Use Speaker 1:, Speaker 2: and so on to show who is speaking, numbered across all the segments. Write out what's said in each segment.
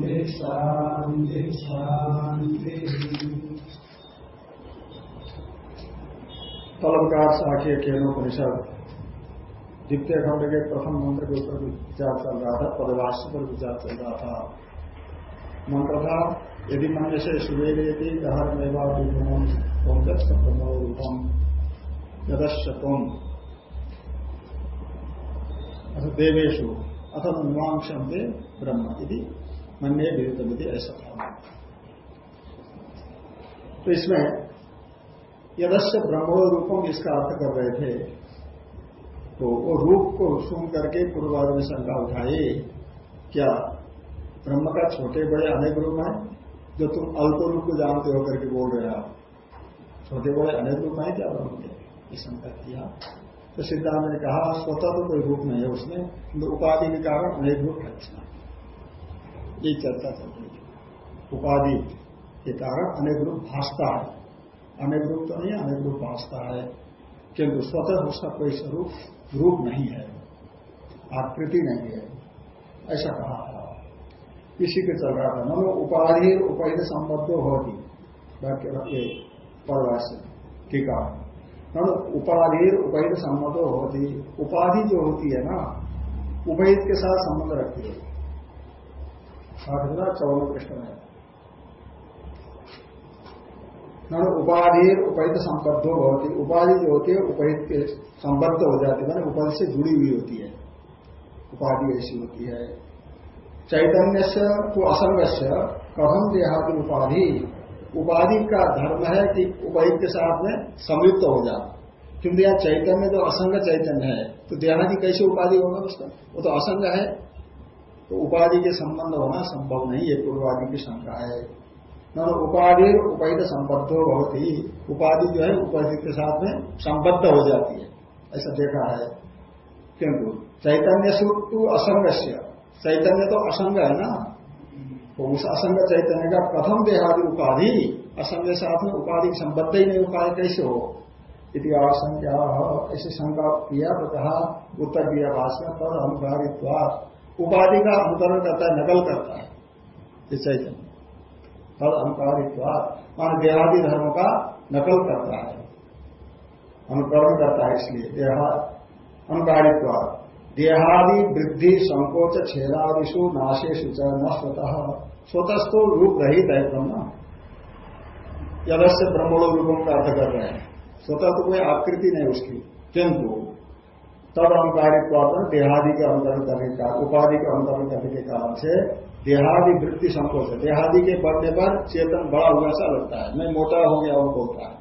Speaker 1: ते शान्ति शान्ति
Speaker 2: तलबकार द्वितीय खंड के प्रथम मंत्र के ऊपर विचार चल रहा था, पदभाष्य पर विचार चल रहा था। मंत्र था, यदि मन से सुवेदेति दहर मेवा रूपम। यदश्यतम देवेशु अथ नुवांशम के ब्रह्म यदि मन्य विरुद्धमिति ऐसा था तो इसमें यदस्य ब्रह्मो रूपम इसका अर्थ कर रहे थे तो वो रूप को सुन करके पूर्वाद में शंका उठाई, क्या ब्रह्म का छोटे बड़े अनेक रूप है, जो तुम अल्प रूप को जानते हो करके बोल रहे हो? छोटे बड़े अनेक रूप है क्या ब्रह्म के? ये शंका किया। तो सिद्धांत ने कहा, स्वतः तो कोई रूप नहीं है उसमें, किंतु उपाधि के कारण अनेक रूप है इसमें ये चर्चा चल रही है। उपाधि के कारण अनेक रूप भाषता है। अनेक रूप तो नहीं है, अनेक रूप भाषता है। किंतु स्वतः उसका कोई स्वरूप, रूप नहीं है। आकृति नहीं है। ऐसा कहा था। इसी के चल रहा था। मनो उपाधि उपाधि संबद्ध होती। वाक्य परवास्य टीका उपाधि उपहित संबंध होती। उपाधि जो होती है ना उपहित के साथ संबंध रखती है। चौदह पृष्ठ में उपाधि उपहित संबद्ध होती। उपाधि जो होती है उपहित के संबद्ध हो जाती है। उपाधि से जुड़ी हुई होती है। उपाधि ऐसी होती है। चैतन्य से तो असंग से कथम देहादि उपाधि? उपाधि का धर्म है कि उपहित के साथ में संयुक्त हो जाए क्योंकि यह चैतन्य जो असंग चैतन्य है। तो देहादि कैसे उपाधि होगा उसका? वो तो असंग है। तो उपाधि के संबंध होना संभव नहीं है, पूर्वादि की शंका है। न उपाधि उपहित संबद्ध बहुत ही, उपाधि जो है, उपाधि के साथ में संबद्ध हो जाती है। ऐसा देखा है। किंतु चैतन्य सूत्र असंग चैतन्य तो असंग है ना? तो उस असंग चैतन्य का प्रथम देहादि उपाधि, असंग साथ में उपाधि संबद्ध ही नहीं उपाधि कैसे हो? इतिहास संख्या ऐसी शंका किया तो कहा उत्तर दिया भाषण पर अनुकारित्व उपाधि का अनुकरण करता है, नकल करता है। ये चैतन्य तद अनुकारित्व मान देहादि धर्म का नकल करता है। अनुकरण करता है इसलिए देहा अनुकारित्व देहादि, वृद्धि, संकोच छेदादिशु नाशेषु च न स्वतः। स्वतः रूप रहित है ब्रह्म। यदस्य ब्रह्मणो रूपों का अर्थ कर रहे हैं। स्वतः तो कोई आकृति नहीं उसकी। किंतु तब अनुकारित्व देहादि के अंतरण करने का, उपाधि के अंतरण करने के कारण से देहादि वृत्ति संकोच है देहादि के बढ़ने पर चेतन बड़ा हुआ सा लगता है। मैं मोटा हो गया वो बोलता है।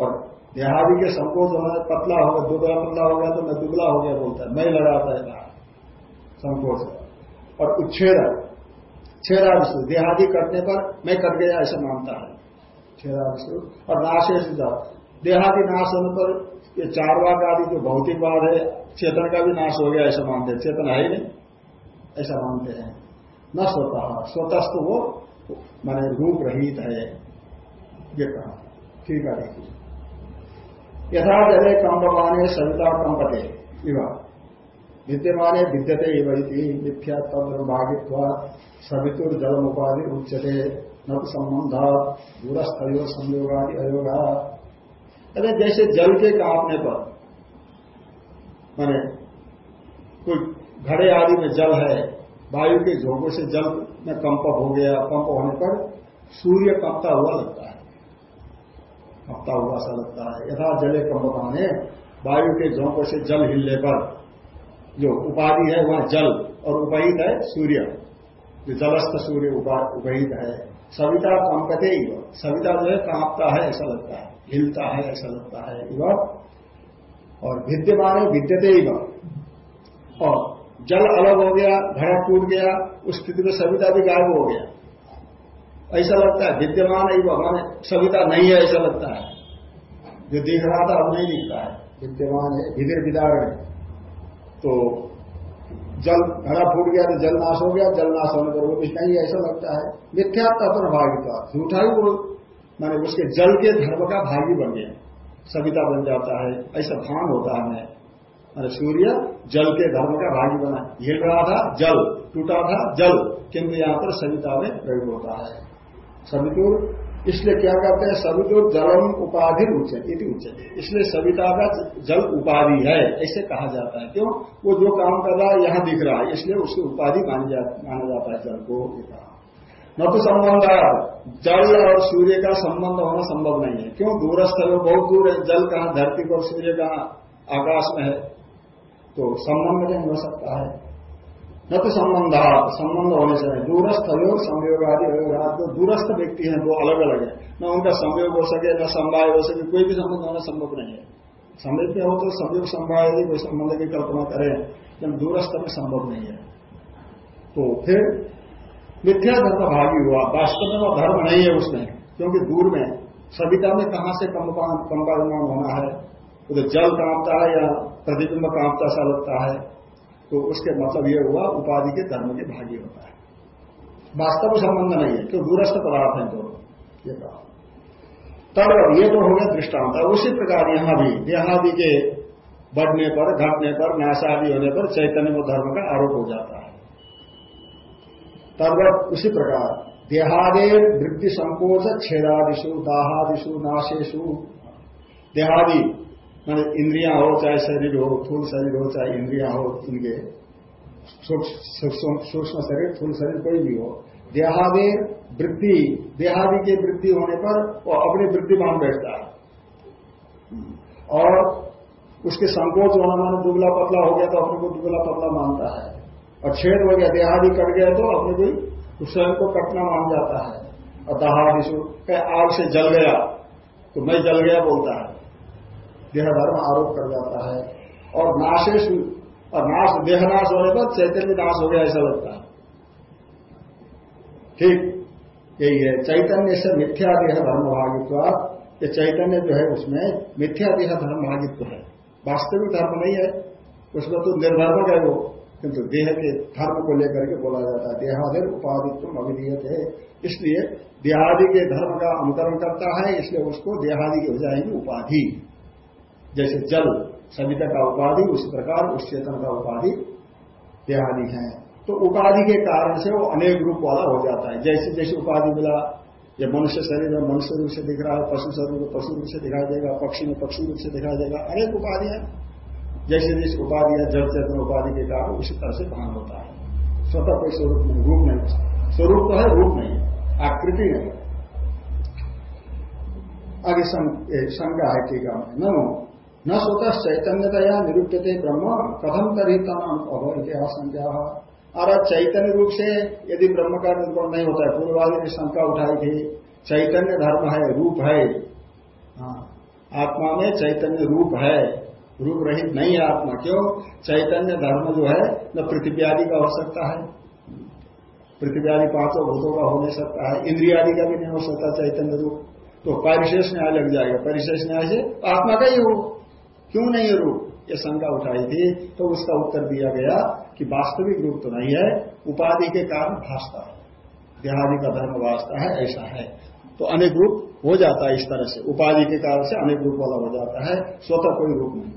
Speaker 2: और देहादि के संकोच होना पतला हो गया, दुबला पतला हो गया तो मैं दुबला हो गया बोलता है। मैं लगाता है कहा संकोच और उच्छेद छेरा विष्णु देहादि कटने पर मैं कट गया ऐसा मानता है। छेरा विष्णु, और नाशेष देहादि नाश होने पर ये चारवाक आदि जो भौतिकवाद है, चेतन का भी नाश हो गया ऐसा मानते हैं। चेतन है ही नहीं, ऐसा मानते हैं। न स्वतः स्वतः वो, माने रूप रहित है, ये कहा। ठीक है देखिए यथा जले कंपमाने सविता कंपते विवाह विद्यमाने विद्यते मिथ्या तंत्र भागित्व सवितुर जलम उपाधि उच्चते न संबंध दूरस्थयो संयोगादि अयोगा अरे जैसे जल के कांपने पर, मैंने कोई घड़े आदि में जल है, वायु के झोंकों से जल में कंप हो गया, कंप होने पर सूर्य कंपता हुआ लगता है। हफ़्ता हुआ सा लगता है। यथा जले कंपमाने वायु के झोंकों से जल हिलने पर। जो उपाधि है, वह जल और उपहित है सूर्य। जो जलस्थ सूर्य उपहित है। सविता कंपते ही सविता जो है, कांपता है, ऐसा लगता है। हिलता है, ऐसा लगता है इव। और विद्यमान विद्यते ही और जल अलग हो गया घड़ा टूट गया, उस स्थिति में सविता भी गायब हो गया। ऐसा लगता है, विद्यमान ही माने सविता नहीं है, ऐसा लगता है। जो दिख रहा था अब नहीं दिखता है। विद्यमान है विधिर विदारण तो जल घड़ा फूट गया तो जल नाश हो गया, जल नाश होने पर वो कुछ नहीं ऐसा लगता है। मिथ्यात्व पर भागिता झूठा ही वो माने उसके जल के धर्म का भागी बन गया। सविता बन जाता है, ऐसा भान होता है हमें। मैंने सूर्य जल के धर्म का भागी बना। हिल रहा था, जल, टूटा था, जल। किंतु यहाँ पर सविता में प्रयोग होता है। सवितुर इसलिए क्या कहते हैं सवितुर जलम उपाधि उच्चते उच्चते इसलिए सविता का जल उपाधि है, ऐसे कहा जाता है। क्यों? वो जो काम कर रहा है, यहाँ दिख रहा है। इसलिए उसकी उपाधि मानी माना जाता है जल को न तो संबंध जल और सूर्य का संबंध होना संभव नहीं है। क्यों? दूरस्थ है बहुत दूर है। जल कहा? धरती पर, सूर्य कहा? आकाश में है। तो संबंध नहीं हो सकता है। न तो संबंध संबंध होने से दूरस्थ योग संयोग आदि तो दूरस्थ व्यक्ति हैं, वो अलग अलग है। न उनका संयोग हो सके, न संवाय हो सके, कोई भी संबंध होना संभव नहीं है। संवेद में हो तो संयोग संवाय यदि कोई संबंध की कल्पना करें लेकिन दूरस्थ में संभव नहीं है। तो फिर मिथ्या धर्म भागी हुआ, वास्तव में वो धर्म नहीं है उसमें, क्योंकि दूर में सविता में कहाँ से कंपायमान होना है? तो जल कांपता है या प्रतिबिंब कांपता सा लगता है। तो उसके मतलब ये हुआ, उपाधि के धर्म के भागी होता है। वास्तव संबंध नहीं है, क्यों? दूरस्थ पदार्थ है दोनों, ये कहा। तब ये तो हो गया दृष्टांत। उसी प्रकार यहाँ भी देहादि के बढ़ने पर, घटने पर नाशादि होने पर चैतन्य धर्म का आरोप हो जाता है। तब उसी प्रकार, देहादे वृद्धि संकोच छेदादिशु दाहादिशु नाशेशु देहादि मान इंद्रिया हो, चाहे शरीर हो फूल शरीर हो, चाहे इंद्रिया हो इनके सूक्ष्म शरीर फूल शरीर कोई भी हो, देहादि वृद्धि देहादि की वृद्धि होने पर वो अपनी वृद्धि मान बैठता है। और उसके संकोच होना, मानो दुबला पतला हो गया तो अपने को दुबला पतला मानता है। और छेद हो गया, देहादि कट गया तो अपने को स्वयं को कटना मान जाता है। और दहादिशु आग से जल गया तो मैं जल गया बोलता है। देह धर्म आरोप कर जाता है। और नाशेश और नाश देह नाश होने पर चैतन्य नाश हो गया, ऐसा लगता है। ठीक, यही है। चैतन्य से मिथ्या देह धर्म भागित्व, ये चैतन्य जो है उसमें मिथ्या देह धर्म भागित्व है। वास्तविक धर्म नहीं है, उसमें तो निर्धर्मक है वो, किंतु देह के धर्म को लेकर के बोला जाता है। देहादिर उपाधित्व अभिधीयत। है इसलिए देहादि के धर्म का अनुकरण करता है, इसलिए उसको देहादि की हो जाएगी उपाधि। जैसे जल सविता का उपाधि, उसी प्रकार उस चेतन का उपाधि देहादि है। तो उपाधि के कारण से वो अनेक रूप वाला हो जाता है। जैसे जैसे उपाधि मिला, ये मनुष्य शरीर में मनुष्य रूप से दिख रहा है, पशु शरीर में पशु रूप से दिखाई देगा, पक्षी में पक्षी रूप से दिखाई देगा, अनेक उपाधि है। जैसे जैसे उपाधि है जड़ चेतन उपाधि के कारण उसी तरह से भान होता है। स्वतः कोई स्वरूप नहीं, रूप नहीं स्वरूप तो है, रूप नहीं आकृति नहीं आगे शंका है टीका में। नो न स्वतः चैतन्यतया निरूप्यते ब्रह्म कथम तरी तम इतिहास संख्या और चैतन्य रूप से यदि ब्रह्म का निरूपण नहीं होता है, पूर्ववादी ने शंका उठाई थी, चैतन्य धर्म है, रूप है। हाँ आत्मा में चैतन्य रूप है, रूप रहित नहीं है आत्मा, क्यों? चैतन्य धर्म जो है, न पृथ्वी आदि का हो सकता है। पृथ्वी आदि पाँचों भूतों का हो नहीं सकता है, इंद्रियादि का भी नहीं हो सकता चैतन्य रूप। तो परिशेष न्याय लग जाएगा, परिशेष न्याय से आत्मा का ही हो। क्यों नहीं है रूप ये शंका उठाई थी तो उसका उत्तर दिया गया कि वास्तविक रूप तो नहीं है, उपाधि के कारण भाषता है। देहादि का धर्म वास्ता है, ऐसा है। तो अनेक रूप हो जाता है इस तरह से। उपाधि के कारण से अनेक रूप वाला हो जाता है, स्वतः कोई रूप नहीं।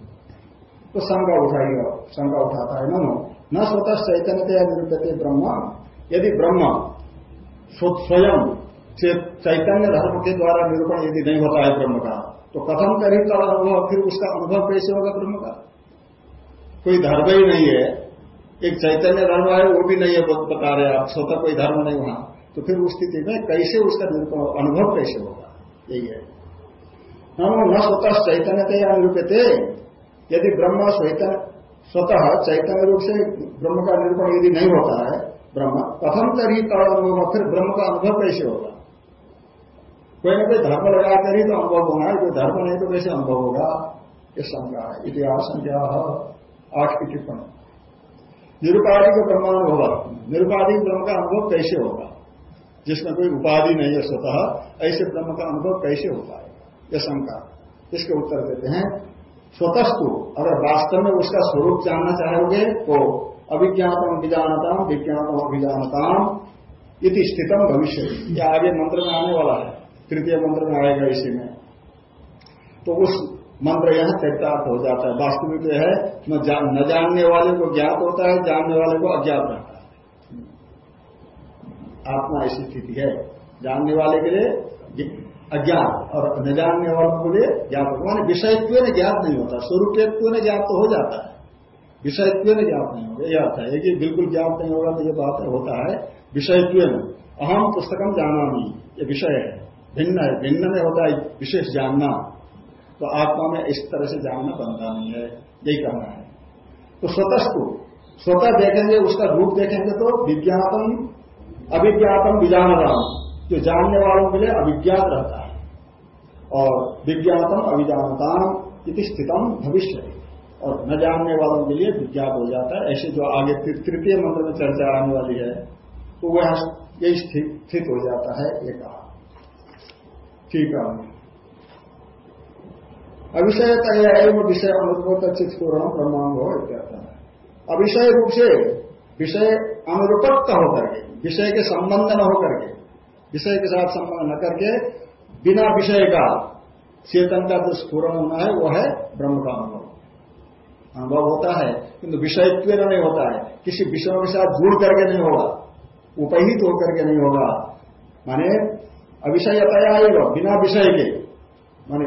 Speaker 2: तो शंका उठाइए शंका उठाता है नो न स्वतः चैतन्य निरूपते ब्रह्म। यदि ब्रह्म स्वयं चैतन्य धर्म के द्वारा निरूपण यदि नहीं होता है ब्रह्म का तो कथम करें का अनुभव फिर उसका अनुभव कैसे होगा ब्रह्म का? कोई धर्म ही नहीं है। एक चैतन्य धर्म है, वो भी नहीं है बता रहे आप, स्वतः कोई धर्म नहीं वहाँ तो फिर उस स्थिति में कैसे उसका अनुभव कैसे होगा? यही है। हम न स्वतः चैतन्य या निरूपित यदि ब्रह्म स्वतः चैतन्य रूप से ब्रह्म का निरूपण यदि नहीं होता है, ब्रह्म, कथम तरी का अनुभव, फिर ब्रह्म का अनुभव कैसे होगा? कोई ना कोई धर्म लगाकर ही तो अनुभव होना है, कोई धर्म नहीं तो कैसे अनुभव होगा? ये शंका है इतिहास संख्या आठ की टिप्पणी। निरुपाधिक ब्रह्मानुभव निरुपाधिक ब्रह्म का अनुभव कैसे होगा? जिसमें कोई उपाधि नहीं है स्वतः, ऐसे ब्रह्म का अनुभव कैसे है? यह शंका। इसके उत्तर देते हैं, स्वतस्तु अगर वास्तव में उसका स्वरूप जानना चाहोगे तो अभिज्ञातम विजानताम विज्ञातम अभिजानताम, इति स्थितम भविष्य यह आगे मंत्र में आने वाला है। तृतीय मंत्र में आएगा इसी में। तो उस मंत्र यहाँ चरितार्थ हो जाता है। वास्तविक तो है न, जान, न जानने वाले को ज्ञात होता है जानने वाले को अज्ञात रहता है। आत्मा ऐसी स्थिति है। जानने वाले के लिए अज्ञात और न जानने वालों के लिए ज्ञात होगा मान विषयत्व ने ज्ञात नहीं होता स्वरूपत्व ने ज्ञात तो हो जाता है। विषयत्व ने ज्ञात नहीं होगा यह आता है। कि बिल्कुल ज्ञात नहीं होगा तो ये बात होता है विषयत्व अहम पुस्तकम जाना नहीं ये विषय है। भिन्न है। भिन्न में होता है विशेष जानना। तो आत्मा में इस तरह से जानना बनता नहीं है। यही कहना है। तो स्वतस्तु। स्वतः देखेंगे, उसका रूप देखेंगे तो विज्ञापन अभिज्ञापन विजान जो जानने वालों के लिए अभिज्ञात रहता है। और विज्ञातम अभिजानताम इति स्थितम भविष्य। और न जानने वालों के लिए विज्ञात हो जाता है। ऐसे जो आगे तृतीय मंत्र में चर्चा आने वाली है तो वह यही स्थित हो जाता है। ये कहा। ठीक है। अविषय तय विषय अनुरूप चित पूर्ण ब्रह्मांग हो अविषय रूप से विषय अनुरूपत्त होकर के विषय के संबंध न होकर के विषय के साथ संबंध न करके बिना विषय का चेतन का जो स्फूरण होना है वह है ब्रह्म का अनुभव अनुभव होता है, किंतु विषयत्व नहीं होता है। किसी विषयों के साथ जुड़ करके नहीं होगा, उपहित होकर के नहीं होगा। माने अविषयतया बिना विषय के। माने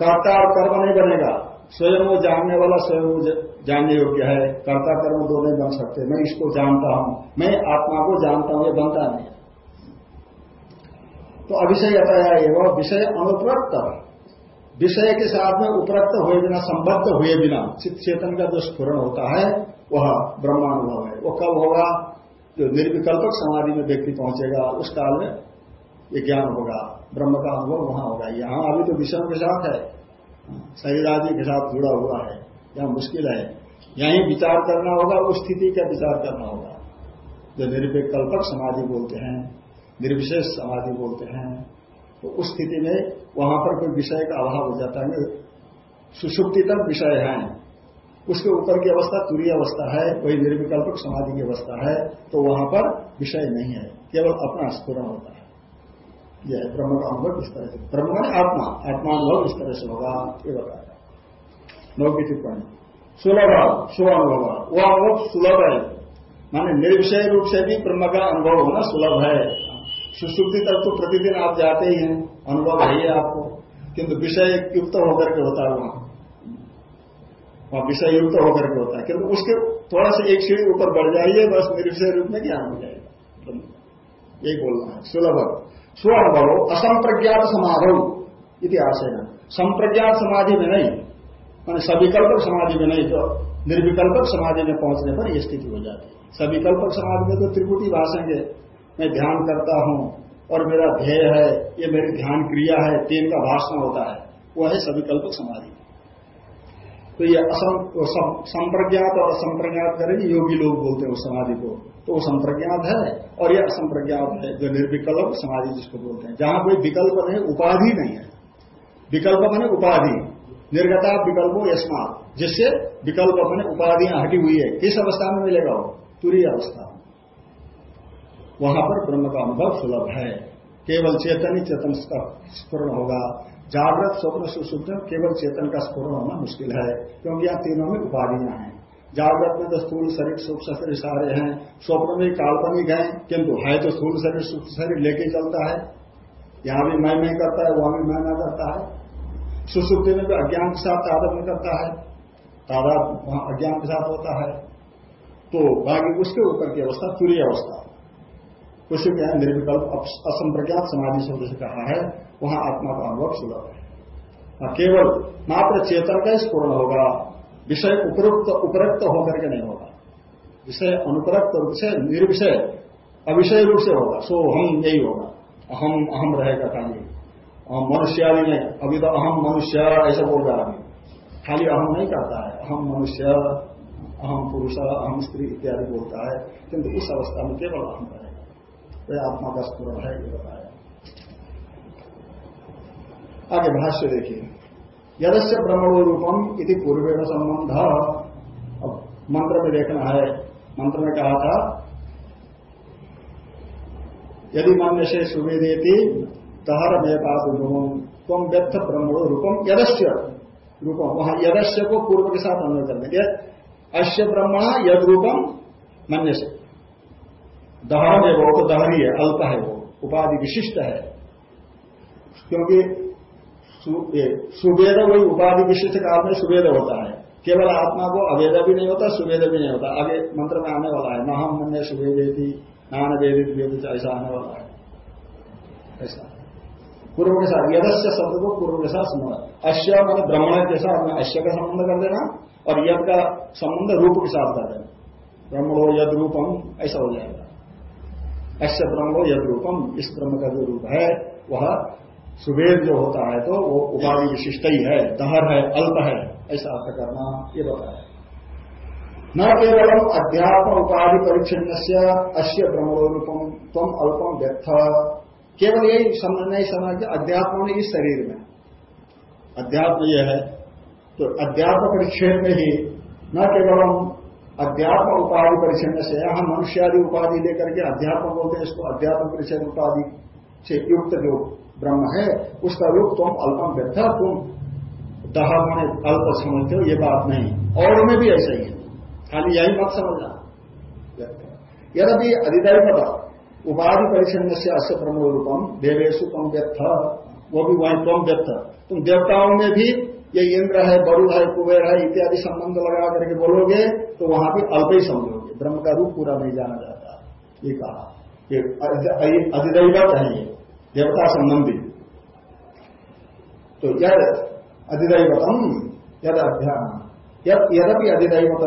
Speaker 2: कर्ता और कर्म नहीं बनेगा। स्वयं वो जानने वाला, स्वयं वो जानने योग्य है। कर्ता कर्म दो नहीं बन सकते। मैं इसको जानता हूँ। मैं आत्मा को जानता हूँ, ये बनता नहीं तो अभिषय अतया एवं विषय अनुप्रक्त विषय के साथ में उपरक्त हुए बिना, संबद्ध हुए बिना चित्त चेतन का जो स्फुरण होता है, वह ब्रह्मानुभव है। वो कब होगा? जो निर्विकल्पक समाधि में व्यक्ति पहुंचेगा, उस काल में ये ज्ञान होगा, ब्रह्म का अनुभव वहाँ होगा। यहाँ अभी तो विषयों के साथ है। शरीर आदि के साथ जुड़ा हुआ है। यहाँ मुश्किल है। यहीं विचार करना होगा, उस स्थिति का विचार करना होगा। जो निर्विकल्पक समाधि बोलते हैं, निर्विशेष समाधि बोलते हैं तो उस स्थिति में वहाँ पर कोई विषय का अभाव हो जाता है। सुषुप्ति तक विषय है। उसके ऊपर की अवस्था तुरी अवस्था है कोई निर्विकल्पक समाधि की अवस्था है तो वहाँ पर विषय नहीं है। केवल अपना स्फुरन होता है। यह ब्रह्म का अनुभव इस तरह से? ब्रह्म का आत्मा। आत्मानुभव इस तरह से होगा? ये बताया। नौ की टिप्पणी। सुलभ सुअनुभव। वह अनुभव सुलभ है। माने निर्विषय रूप से भी ब्रह्म का अनुभव होना सुलभ है। सुश्रुति तक तो प्रतिदिन आप जाते ही हैं। अनुभव है ही आपको। किंतु विषय युक्त होकर के होता है वहाँ। वहाँ विषय युक्त होकर के होता है। किंतु उसके थोड़ा सा एक सीढ़ी ऊपर बढ़ जाइए, बस निर्विषय रूप में ज्ञान हो जाएगा। यही बोलना है। सुलभ। स्व अनुभव असंप्रज्ञात समारोह इतिहास है संप्रज्ञात समाधि में नहीं, मान सविकल्पक समाधि में नहीं तो निर्विकल्पक समाधि में पहुँचने पर यह स्थिति हो जाती है। सविकल्पक समाधि में तो त्रिपुटी भाषेंगे। मैं ध्यान करता हूँ और मेरा ध्येय है, ये मेरी ध्यान क्रिया है, तीन का भाषण होता है वह है सविकल्पक समाधि। तो ये संप्रज्ञात और असंप्रज्ञात करेंगे, योगी लोग बोलते हैं उस समाधि को। तो वो संप्रज्ञात है और ये असंप्रज्ञात है, जो निर्विकल्प समाधि जिसको बोलते हैं। जहाँ कोई विकल्प नहीं, उपाधि नहीं है। विकल्प मैंने उपाधि। निर्गता विकल्पो यशमात जिससे विकल्प मैंने उपाधियाँ हटी हुई है। किस अवस्था में मिलेगा वो? तुरी अवस्था। वहाँ पर ब्रह्म का अनुभव सुलभ है। केवल चेतन ही चेतन स्पूर्ण होगा। जागृत स्वप्न सुशुद्ध केवल चेतन का स्पूर्ण होना मुश्किल है, क्योंकि यहाँ तीनों में उपाधियाँ हैं। जागृत में तो स्थूल शरीर, सूक्ष्म शरीर सारे हैं। स्वप्न में काल्पनिक है, किंतु है तो स्थूल शरीर, सूक्ष्म शरीर लेके चलता है। यहाँ भी मैं मैं करता है, वहाँ भी मैं मैं करता है। सुसुप्ति में भी अज्ञान के साथ तादव करता है। तादाद वहाँ अज्ञान के साथ होता है। तो बाकी उसके ऊपर की अवस्था, तुरी अवस्था। उसी में निर्विकल्प असंप्रज्ञात समाधि शब्द से कहा है वहाँ आत्मा का अनुभव सुलभ है। हाँ, केवल मात्र चेतन का ही स्पूर्ण होगा विषय उपरुक्त उपरक्त होकर के नहीं होगा। विषय अनुपरक्त रूप से निर्विषय अविषय रूप से होगा। सो हम यही होगा। अहम अहम रहेगा खाली। मनुष्य भी नहीं। अभी तो अहम मनुष्य ऐसा बोल रहा है। खाली अहम नहीं करता है। अहम मनुष्य अहम पुरुष अहम स्त्री इत्यादि बोलता है। किंतु इस अवस्था में केवल अहम रहेगा। वह आत्मा का स्मरण है, ये बताया। आगे भाष्य देखिए। यदस्य ब्रह्मणो रूपम इति पूर्वेण संबंध अब मंत्र में देखना है। मंत्र में कहा था, यदि मन से सुवेदेती, तहर में पाप तुम व्यर्थ ब्रह्मणो रूपम यदस्य रूपम। वहाँ यदस्य को पूर्व के साथ अन्वय कर देंगे अश्य ब्रह्मण यद रूपम मन्य से दहर है वो तो दहरी है अल्प है वो, उपाधि विशिष्ट है। क्योंकि सुवेद वही उपाधि विशिष्ट काल में सुवेद होता है। केवल आत्मा को अवेद भी नहीं होता, सुवेद भी नहीं होता। आगे मंत्र में आने वाला है महम मन्य सुवेदी नान वेदित वेदित ऐसा आने वाला है। ऐसा। पूर्व के साथ, यदस्य शब्द को पूर्व के साथ समझ अश्य मान ब्राह्मण के साथ, में अश्य का संबंध कर देना, और यद का संबंध रूप के साथ कर देना। ब्रह्मणो यद रूपम, ऐसा हो जाएगा। अश्य ब्रह्मणो यद रूपम, इस ब्रह्म का जो रूप है, वह सुवेद जो होता है तो वो उपाधि विशिष्ट ही है, दहर है, अल्प है, ऐसा अर्थ करना ये बताया। न केवल अध्यात्म उपाधि परिच्छिन्न से अश्य ब्रह्मणो रूपम तुम अल्पम व्यर्थ। केवल यही समझ नहीं समझ अध्यात्म में इस शरीर में। अध्यात्म यह है तो अध्यात्म परिच्छेद में ही न केवल हम अध्यात्म उपाधि परिचन्न से हम मनुष्यादि उपाधि लेकर के अध्यात्म बोलते हैं, इसको अध्यात्म परिच्छेद उपाधि से युक्त जो ब्रह्म है, उसका रूप तुम अल्पम व्यर्थ, तुम दहा मैंने अल्प समझते हो, ये बात नहीं। और में भी ऐसा ही है। खाली यही मत समझना। यदि अधिदायी पता उपाधि परिचन्न से अश्य ब्रह्म रूपम देवेशु तम वो भी वही तम व्यर्थ। तुम देवताओं में भी ये इंद्र है बरुद है, कुबेर है, इत्यादि संबंध लगा करके बोलोगे तो वहाँ भी अल्प ही समझोगे। ब्रह्म का रूप पूरा नहीं जाना जाता। ये कहा। अधिदैवत है ये, देवता संबंधी। तो यद अधिदैवतम, यद अध्यान। यद्यपि अधिदैवत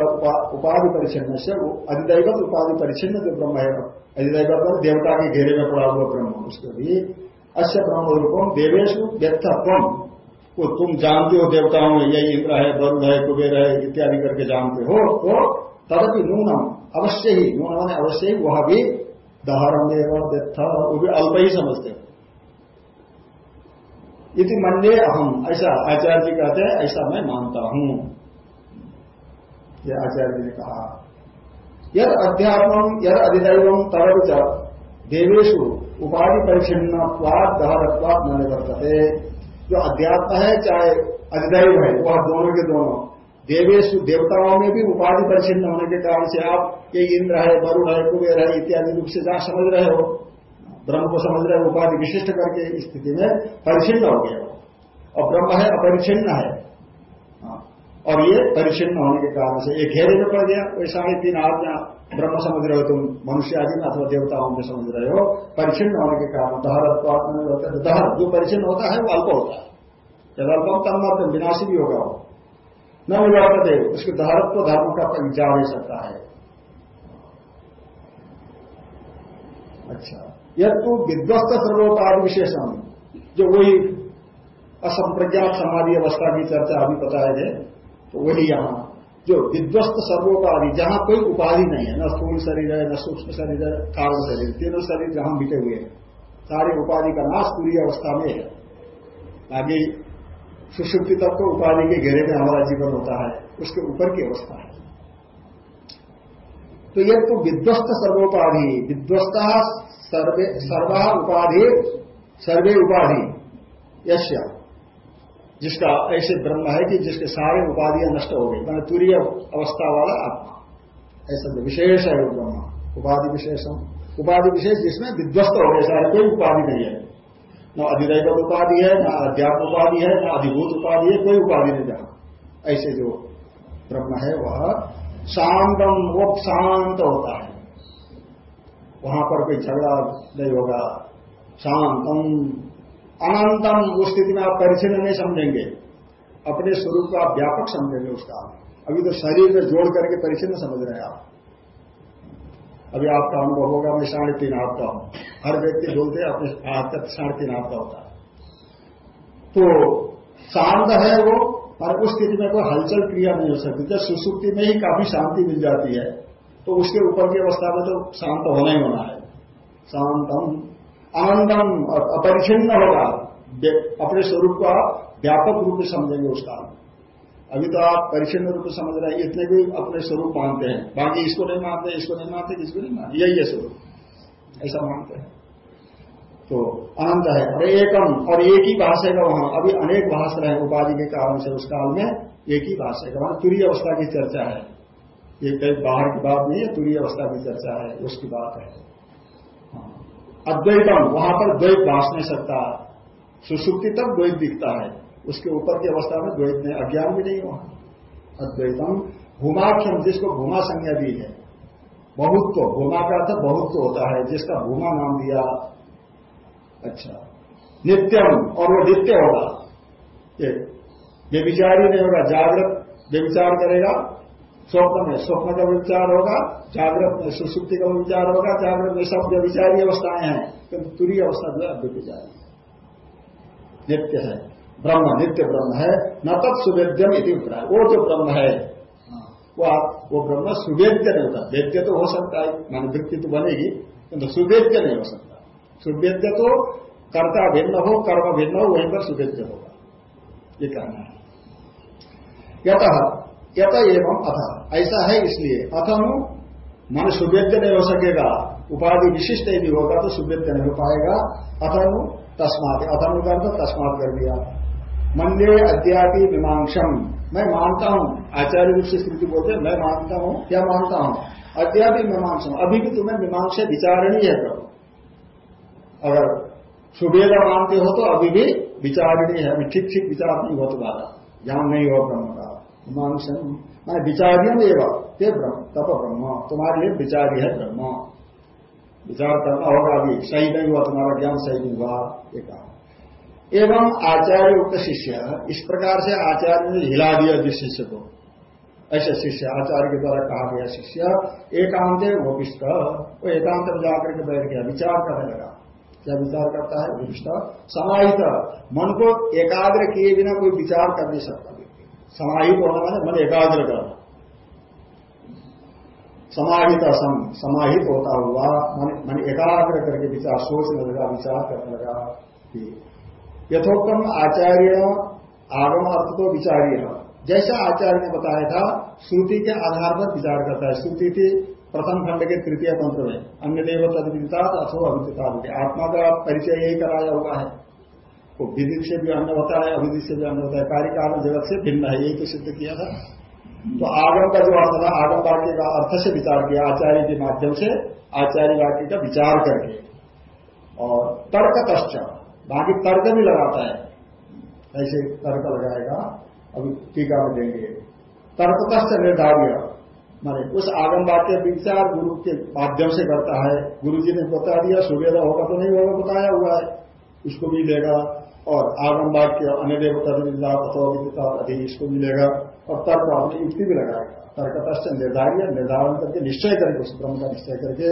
Speaker 2: उपाधि परिचन्न से अधिदैवत उपाधि परिचिन्न जो ब्रह्म है, अधिदैवत देवता के घेरे में पड़ा हुआ ब्रह्म, उसके भी अश्य ब्रह्म रूपम देवेशु व्यक्तत्वम। वो तुम जानते हो देवताओं में यही इंद्र है, वरुण है, कुबेर है, इत्यादि करके जानते हो तो तदपि नूनम, अवश्य ही नून अवश्य ही, वह भी दहरम व्यर्थ वो भी अल्प ही समझते हो। यदि मन्ये अहम ऐसा आचार्य जी कहते हैं, ऐसा मैं मानता हूँ। यह आचार्य जी ने कहा, यद अध्यात्म, यद अधिदैव तरह देवेशु उपाधि परिचिन्न दहरत्वाद न निवर्तते। जो अध्यात्म है, चाहे अधिदैव है, वह दोनों के दोनों। देवेश, देवताओं में भी उपाधि परिचिन्न होने के कारण से आप ये इंद्र है, वरुण है, कुबेर है, इत्यादि रूप से जहाँ समझ रहे हो, ब्रह्म को समझ रहे हो, उपाधि विशिष्ट करके स्थिति में परिचिन्न हो गया और ब्रह्म है अपरिचिन्न है। और ये परिचिन्न होने के कारण से एक घेरे में पड़ गया। वही साढ़े तीन आज्ञा ब्रह्म समझ रहे हो तुम, मनुष्य आदि में अथवा देवताओं में समझ रहे हो परिचिन्न होने के कारण दहर दहर जो परिचिन्न होता है, वो अल्प होता है। जब अल्पम तन्मत विनाशी भी होगा वो। न विवर्तते उसके दहरत्व धर्म का जा नहीं सकता है। अच्छा। यह तो विध्वस्त सर्वोपाधि विशेषण। जो वही असंप्रज्ञात समाधि अवस्था की चर्चा अभी बताए थे तो वही यहाँ जो विध्वस्त सर्वोपाधि, जहाँ कोई उपाधि नहीं है, न स्थूल शरीर है, न सूक्ष्म शरीर है कारण शरीर, तीनों शरीर जहाँ बिटे हुए हैं, सारी उपाधि का नाश पूरी अवस्था में है। आगे सुषुप्ति तक तो उपाधि के घेरे में हमारा जीवन होता है, उसके ऊपर की अवस्था है। तो यह तो विध्वस्त सर्वोपाधि, विध्वस्त सर्वा उपाधि, सर्वे उपाधि, यश्या। जिसका ऐसे ब्रह्म है कि जिसके सारे उपाधियाँ नष्ट हो गई, मैंने तुरीय अवस्था वाला आत्मा। ऐसा विशेष है ब्रह्म, उपाधि विशेष उपाधि विशेष जिसमें विध्वस्त हो गए सारे कोई उपाधि नहीं है। न अधिदैवत उपाधि है, न अध्यात्म उपाधि है, न अधिभूत उपाधि है, कोई उपाधि नहीं जहाँ ऐसे जो ब्रह्म है वह शांतम वो शांत होता है। वहाँ पर कोई झगड़ा नहीं होगा। शांतम अनंतम उस स्थिति में आप परिचन्न नहीं समझेंगे। अपने स्वरूप को आप व्यापक समझेंगे उसका। अभी तो शरीर में जोड़ करके परिचन्न समझ रहे हैं आप। अभी आपका अनुभव होगा, मैं साढ़े तीन हाथ का हूँ। हर व्यक्ति बोलते हैं, अपने हाथ का साढ़े तीन हाथ का होता है। तो शांत है वो, पर उस स्थिति में कोई हलचल क्रिया नहीं हो सकती। जब सुसुप्ति में ही काफ़ी शांति मिल जाती है तो उसके ऊपर की अवस्था में तो शांत होना ही होना है। शांतम आनंदम और अपरिचिन्न होगा। अपने स्वरूप को आप व्यापक रूप में समझेंगे उस काल में अभी तो आप परिचिन्न रूप में समझ रहे हैं, इतने भी अपने स्वरूप मानते हैं। बाकी इसको नहीं मानते, इसको नहीं मानते किसको नहीं मानते, यही है स्वरूप। ऐसा मानते हैं। तो अनंत है। और एकम, और एक ही भाषा वहाँ, अभी अनेक भाषा है उपाधि के कारण से उस काल में एक ही भाषा का। वहाँ तुरी अवस्था की चर्चा है। ये कई बाहर की बात नहीं है तुरी अवस्था की चर्चा है, उसकी बात हाँ। अद्वैतम, वहाँ पर द्वैत भाष नहीं सकता। सुसुप्ति तक द्वैत दिखता है। उसके ऊपर की अवस्था में द्वैत नहीं अज्ञान भी नहीं वहाँ अद्वैतम, भूमाख्यम, जिसको भूमा संज्ञा दी है। बहुत्व, भूमा का अर्थ बहुत्व होता है, जिसका भूमा नाम दिया। अच्छा। नित्यम, और वो नित्य होगा। ये विचार ही नहीं होगा, जागृत व्यविचार करेगा। स्वप्न में, स्वप्न का विचार होगा, जागृत में, सुसुप्ति का विचार होगा, जागृत में सब जो विचारी अवस्थाएँ हैं किंतु तुरी अवस्था जो है। नित्य है, ब्रह्म, नित्य ब्रह्म है, न तत् सुवेद्यम उत्तरा वो जो ब्रह्म है, वो आप, वो ब्रह्म सुवेद्य नहीं होता, वेद्य तो हो सकता है, मान वृत्ति तो बनेगी, किंतु सुवेद्य नहीं हो सकता। सुवेद्य तो कर्ता भिन्न हो, कर्म भिन्न हो, वहीं पर सुवेद्य होगा, ये कहना है। यत यत एवं अथ। ऐसा है इसलिए। अथम मन सुवेद्य नहीं हो सकेगा। उपाधि विशिष्ट यदि होगा तो सुवेद्य नहीं हो पाएगा। अथनु तस्मात। अथनु कर तो तस्मात कर दिया। मंदिर अध्यापी मीमांसम। मैं मानता हूँ, आचार्य रूप से स्थिति बोलते मैं मानता हूँ, क्या मानता हूँ? अध्यापी मीमांसम। अभी भी तुम्हें मीमांसा विचारणी है करो अगर सुबेदा मानते हो तो अभी भी विचारणी है। अभी ठीक ठीक विचार नहीं हो तुम्हारा ज्ञान नहीं हो ब्रह्म का। मीमांसन मैं विचारियम एवं, ते ब्रह्म, तप ब्रह्म, तुम्हारे लिए विचारी है ब्रह्म। विचार करना होगा अभी, सही नहीं हुआ, तुम्हारा ज्ञान सही नहीं हुआ, ये कहा। एवं आचार्य उक्त शिष्य, इस प्रकार से आचार्य ने हिला दिया जिस शिष्य को। ऐसे शिष्य, आचार्य के द्वारा कहा गया शिष्य, एकांत वोपिष्ट वो एकांत में जाकर के बैठ गया, विचार करने लगा। क्या विचार करता है? वरिष्ठ समाहित। मन को एकाग्र किए बिना कोई विचार कर नहीं सकता। समाहित होना मैंने मन एकाग्र करना। समाहित असम समाहित होता हुआ मन एकाग्र करके विचार सोचने लगा, विचार करने लगा कि यथोक्तम आचार्य आगम अर्थ तो विचारी है। जैसा आचार्य ने बताया था, श्रुति के आधार पर विचार करता है। श्रुति थी प्रथम खंड के तृतीय मंत्र में। अन्य देव तदविदिता अथवा अभिदिता आत्मा का परिचय यही कराया हुआ है। वो विदित से भी अन्न होता है अभिदित से भी अन्न होता है कार्य कार्यकाल जगत से भिन्न है, यही तो सिद्ध किया था। तो आगम का जो अर्थ था, आगम वाक्य का अर्थ से विचार किया, आचार्य के माध्यम से आचार्य वाक्य का विचार करके। और तर्क तश्च बाकी तर्क भी लगाता है। ऐसे तर्क लगाएगा, अभी टीका में देंगे। तर्क तश्च निर्धार्य, माने उस आगम वाक्य विचार गुरु के माध्यम से करता है। गुरु जी ने बता दिया, सुवेदा होगा तो नहीं होगा, बताया हुआ है। उसको भी लेगा और आगम वाक्य अन्य देवता अथवा अधिक इसको मिलेगा, और तर्क अपनी युक्ति भी लगाएगा तर्क तस्थ निर्धारित निर्धारण करके, निश्चय करके, उस ब्रह्म का निश्चय करके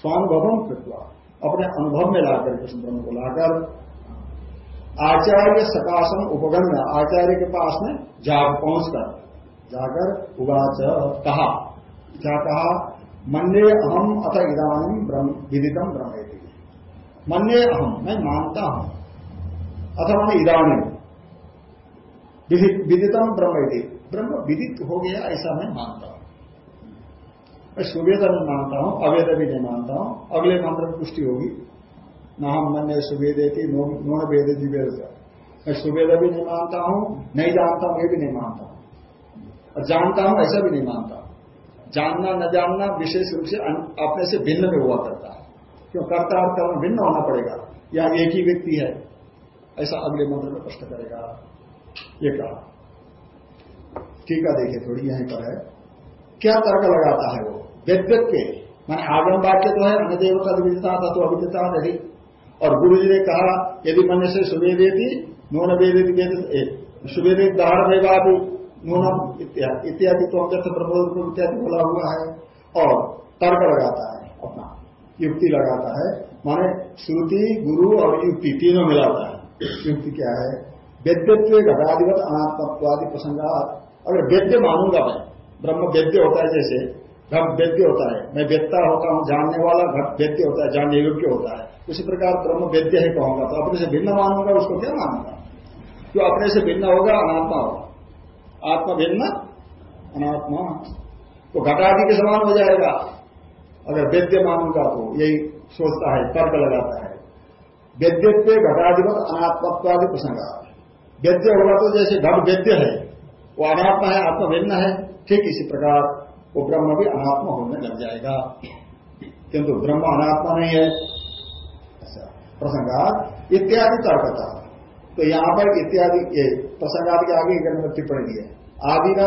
Speaker 2: स्वानुभवम कृत्वा, अपने अनुभव में ला करके उस ब्रह्म को लाकर, आचार्य सकाशम उपगम्य, आचार्य के पास में जाग पहुंचकर, जाकर उगाच कहा। क्या कहा? मन्ने अहम अथ इधानी विदितम ब्रह्म मन्ने अहम, मैं मानता हूँ। अथवा इधानी विदितम ब्रह्म ब्रह्म विदित हो गया ऐसा मैं मानता हूँ। मैं सुवेद में मानता हूँ, अवेद भी नहीं मानता हूँ। अगले मंत्र में पुष्टि होगी। न हम मन सुवेदे थी नोन वेद जी वेद मैं सुवेद भी नहीं मानता हूँ, नहीं जानता हूँ, ये भी नहीं मानता हूँ। और जानता हूँ, ऐसा भी नहीं मानता जानना, न जानना विशेष रूप से अपने से भिन्न में हुआ करता है। क्यों? कर्ता और कर्म भिन्न होना पड़ेगा। या एक ही व्यक्ति है। ऐसा अगले मंत्र में प्रश्न करेगा। ये कहा, टीका देखिए, थोड़ी यहीं पर है। क्या तर्क लगाता है वो? व्यक्तित्व के, मैंने आगम वाक्य तो है देवता विदिता था तो अभिदिता नहीं। और गुरु जी ने कहा, यदि मन से सुवेदे थी नून वेदित सुवेदित में भी नूनम इत्यादि तो अंगत प्रबोध इत्यादि बोला हुआ है। और तर्क लगाता है, अपना, युक्ति लगाता है। माने श्रुति, गुरु और युक्ति तीनों मिलाता है। युक्ति क्या है? वेद्यत्व घटाधिपत अनात्मत्वादि प्रसंगात। अगर वेद्य मानूँगा मैं, ब्रह्म वेद्य होता है जैसे घट वेद्य होता है। मैं वेदता होता हूँ, जानने वाला घट वेद्य होता है, जानने योग्य होता है। उसी प्रकार ब्रह्म वेद्य है कहूँगा। तो अपने से भिन्न मानूँगा, उसको क्या मानूँगा? जो अपने से भिन्न होगा, अनात्मा होगा। आत्मा भिन्न, अनात्मा। तो घटादि के समान हो जाएगा। अगर वेद्य मानूँगा तो यही सोचता है, तर्क लगाता है। वेद्यत्व घटाधिपत अनात्मत्वादि प्रसंग वेद्य होगा तो जैसे घट वेद्य है, वो अनात्मा है, आत्मा भिन्न है, ठीक इसी प्रकार वो ब्रह्म भी अनात्मा होने लग जाएगा। किंतु ब्रह्म अनात्मा नहीं है। ऐसा। प्रसंगात इत्यादि तर्कता। तो यहाँ पर इत्यादि ये प्रसंगात के आगे में टिप्पणी है। आदि ना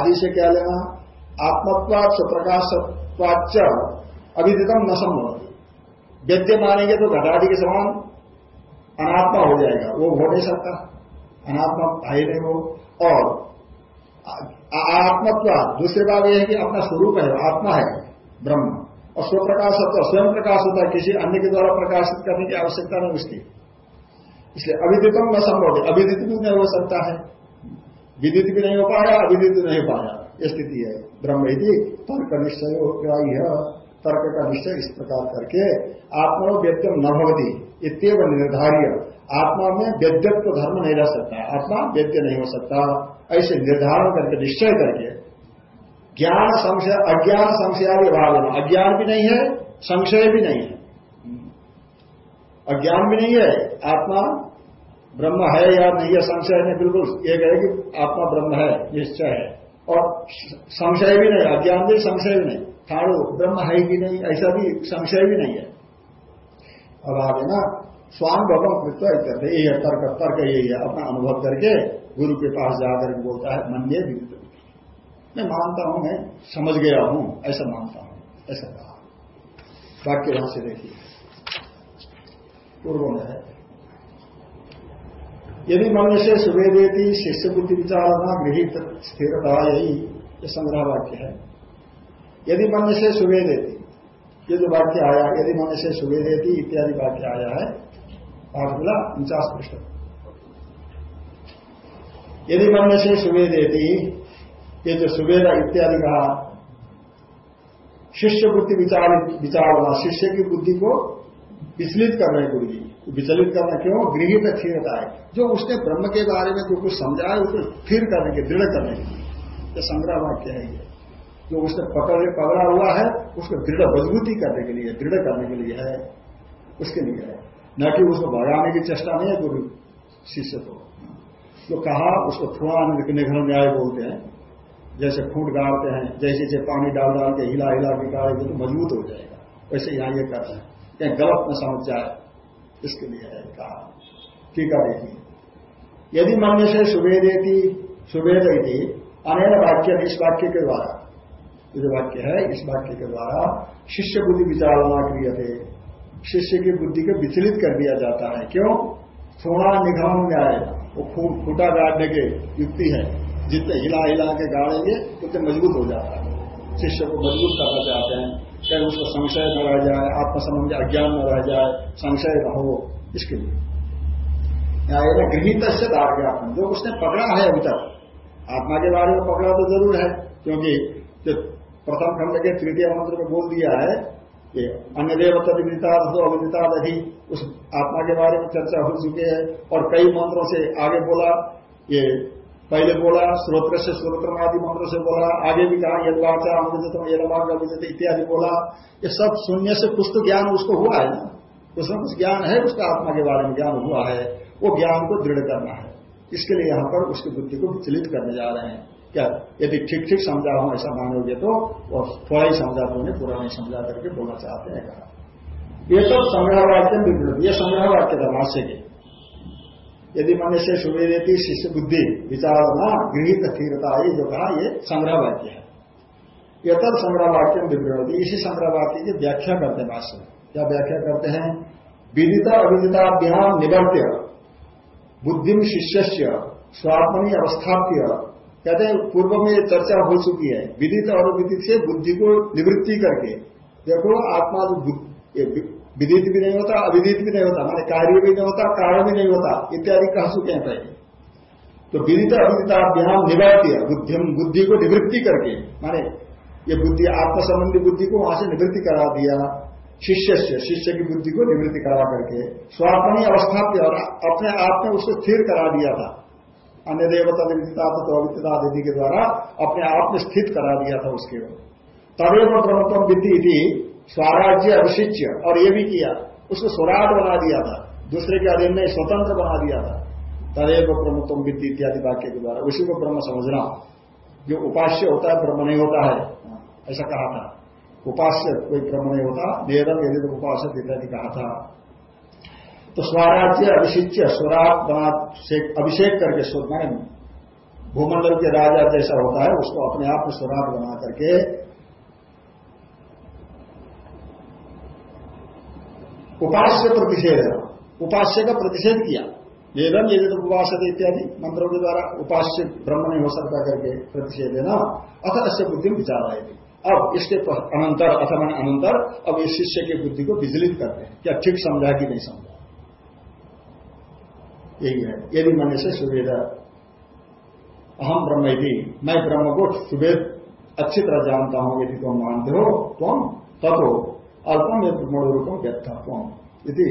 Speaker 2: आदि से क्या लेना? आत्मत्वाद स्वप्रकाशत्वाच अभिदितम न संभव व्यक्ति मानेंगे तो घटादि के समान अनात्मा हो जाएगा, वो हो नहीं सकता। अनात्मा है नहीं वो और आत्मत्व, दूसरी बात यह है कि अपना स्वरूप है, आत्मा है, ब्रह्म। और स्वप्रकाश तो स्वयं प्रकाश होता है किसी अन्य के द्वारा प्रकाशित करने की आवश्यकता नहीं उसकी। इसलिए अविदितम न संभव है, अविदित भी नहीं हो सकता है। विदित भी नहीं हो पाया, अविदित नहीं हो पाया। यह स्थिति है। ब्रह्म यदि तर्क निश्चय तर्क का निश्चय इस प्रकार करके आत्मा व्यक्तम न भवती इतव निर्धार्य। आत्मा में वेद्यत्व धर्म नहीं रह सकता। आत्मा वेद्य नहीं हो सकता। ऐसे निर्धारण करके निश्चय करके ज्ञान संशय, अज्ञान संशयादि भाव अज्ञान भी नहीं है, संशय भी नहीं है। अज्ञान भी नहीं है, आत्मा ब्रह्म है या नहीं है, संशय नहीं, बिल्कुल एक है कि आत्मा ब्रह्म है, निश्चय है। और संशय भी नहीं, अज्ञान भी संशय भी नहीं। ठाड़ो ब्रह्म है कि नहीं, ऐसा भी संशय भी नहीं है। अब आगे ना, स्वान भवन कृत्य यही है तर्क तर्क यही है, अपना अनुभव करके गुरु के पास जाकर बोलता है मन ये भी मैं मानता हूँ, मैं समझ गया हूँ, ऐसा मानता हूँ, ऐसा कहा। वाक्य यहाँ से देखिए। पूर्व में है। यदि मन से सुवेदेती शिष्य बुद्धि विचारना गृहित स्थिरता यही संग्रह वाक्य है। यदि मन से सुवेदेती ये जो वाक्य आया, यदि मन से सुवेदेती इत्यादि वाक्य आया है मिला उनचास पृष्ठ। यदि मन से सुवेदेती ये जो सुबेदा इत्यादि कहा, शिष्य बुद्धि विचार विचार होना, शिष्य की बुद्धि को विचलित करने गुरु जी विचलित करना क्यों? गृहित स्थिरता है। जो उसने ब्रह्म के बारे में जो कुछ समझा है उसको स्थिर करने के, दृढ़ करने के लिए। संग्रह वाक्य है ये। जो उसने पकड़, पकड़ा हुआ है, उसको दृढ़ मजबूती करने के लिए, दृढ़ करने के लिए है। उसके लिए है। न कि उसको भगाने की चेष्टा नहीं है गुरु शिष्य को। जो कहा, उसको थोड़ा निघन न्याय बोलते हैं। जैसे फूट गाड़ते हैं, जैसे जैसे पानी डाल डाल के हिला हिला के तो मज़बूत हो जाएगा। वैसे यहाँ ये कर रहे हैं। कहीं गलत न समझ जाए, इसके लिए है कहा। ठीक है, देखिए। यदि मन से सुवेदेती, सुवेद अनेक वाक्य इस वाक्य के द्वारा ये जो वाक्य है, इस वाक्य के द्वारा शिष्य बुद्धि विचारणा क्रिय थे शिष्य की बुद्धि को विचलित कर दिया जाता है। क्यों? सोना निगम न्याय वो फूटा गाड़ने के युक्ति है। जितने हिला हिला के गाड़ेंगे, उतने मज़बूत हो जाता है। शिष्य को मज़बूत करना चाहते हैं। चाहे उसको संशय न रह जाए, आत्मसंबंध, अज्ञान न रह जाए, संशय न हो, इसके लिए। गृहित से गया जो उसने पकड़ा है अभी तक, आत्मा के बारे में पकड़ा तो ज़रूर है, क्योंकि प्रथम खंड के तृतीय मंत्र में बोल दिया है कि अन्य देवता विदिताद हो अविदिताद अधि उस आत्मा के बारे में चर्चा हो चुकी है। और कई मंत्रों से आगे बोला, ये पहले बोला, स्रोत्र से स्रोत्र आदि मंत्रों से बोला, आगे भी कहा यदवाचा अमृत यदवाग अभिजित इत्यादि बोला। ये सब शून्य से कुछ तो ज्ञान उसको हुआ है ना? उसमें कुछ ज्ञान है, उसका आत्मा के बारे में ज्ञान हुआ है। वो ज्ञान को दृढ़ करना है। इसके लिए यहाँ पर उसकी बुद्धि को विचलित करने जा रहे हैं। क्या, यदि ठीक ठीक समझा हूँ, ऐसा मानोगे तो वो थोड़ा ही समझा तो उन्हें पूरा नहीं समझा करके बोलना चाहते हैं, कहा। ये तो संग्रह वाक्य विवृत ये संग्रह वाक्य था भाष्य के। यदि मन से शिष्य बुद्धि विचारना गृहित स्थिरता ये जो कहा, ये संग्रह वाक्य है। ये तब संग्रह वाक्य में विवृत इसी संग्रह वाक्य की व्याख्या करते हैं भाष्य क्या व्याख्या करते हैं? विदिता अविदिताभ्याम निवर्त्य, बुद्धि शिष्य स्वात्मनि अवस्थाप्य कहते हैं, पूर्व में ये चर्चा हो चुकी है। विदित और विदित से बुद्धि को निवृत्ति करके। देखो, आत्मा जो विदित भी नहीं होता, अविदित भी नहीं होता, माने कार्य भी नहीं होता, कारण भी नहीं होता, इत्यादि कह चुके हैं पहले? तो विदित अविदित अविदिताभ्याम निवर्त्य बुद्धि बुद्धि को निवृत्ति करके, माने ये बुद्धि आत्म संबंधी बुद्धि को वहाँ से निवृत्ति करा दिया शिष्य से शिष्य की बुद्धि को निवृत्ति करा करके, स्वात्मनी अवस्था पे और अपने आप में उसको स्थिर करा दिया था। अन्य देवता विदिता तो अविदिता आदि के द्वारा अपने आप में स्थित करा दिया था उसके तदेव ब्रह्मत्व विद्धि थी स्वराज्य अभिषिच्य और ये भी किया। उसको स्वराट बना दिया था। दूसरे के अधीन में स्वतंत्र बना दिया था। तदेव ब्रह्मत्व विद्धि इत्यादि वाक्य के द्वारा। उसी को ब्रह्म समझना। जो उपास्य होता है, ब्रह्म नहीं होता है। ऐसा कहा था। उपास्य कोई ब्रह्म नहीं होता। वेदम यदि तो उपास्य इत्यादि कहा था। तो स्वराज्य अभिषिच्य स्वराट बना से अभिषेक करके मैंने भूमंडल के राजा जैसा होता है, उसको अपने आप में स्वराट बना करके उपास्य प्रतिषेध उपास्य का प्रतिषेध किया। वेदम यदि तो उपास इत्यादि मंत्रों के द्वारा उपास्य ब्रह्म नहीं हो सकता करके प्रतिषेध है ना अथ अश्य बुद्धि विचार आएगी अब इसके अनंतर अथवा अनंतर, अब इस शिष्य की बुद्धि को विचलित करते हैं। क्या ठीक समझा कि नहीं समझा? यही है। यदि मन से सुवेद अहम ब्रह्म यदि मैं ब्रह्म को सुवेद अच्छी तरह जानता हूँ, यदि तुम मानते हो तुम तथो अल्पम एक मूल रूपम व्यर्थत्व यदि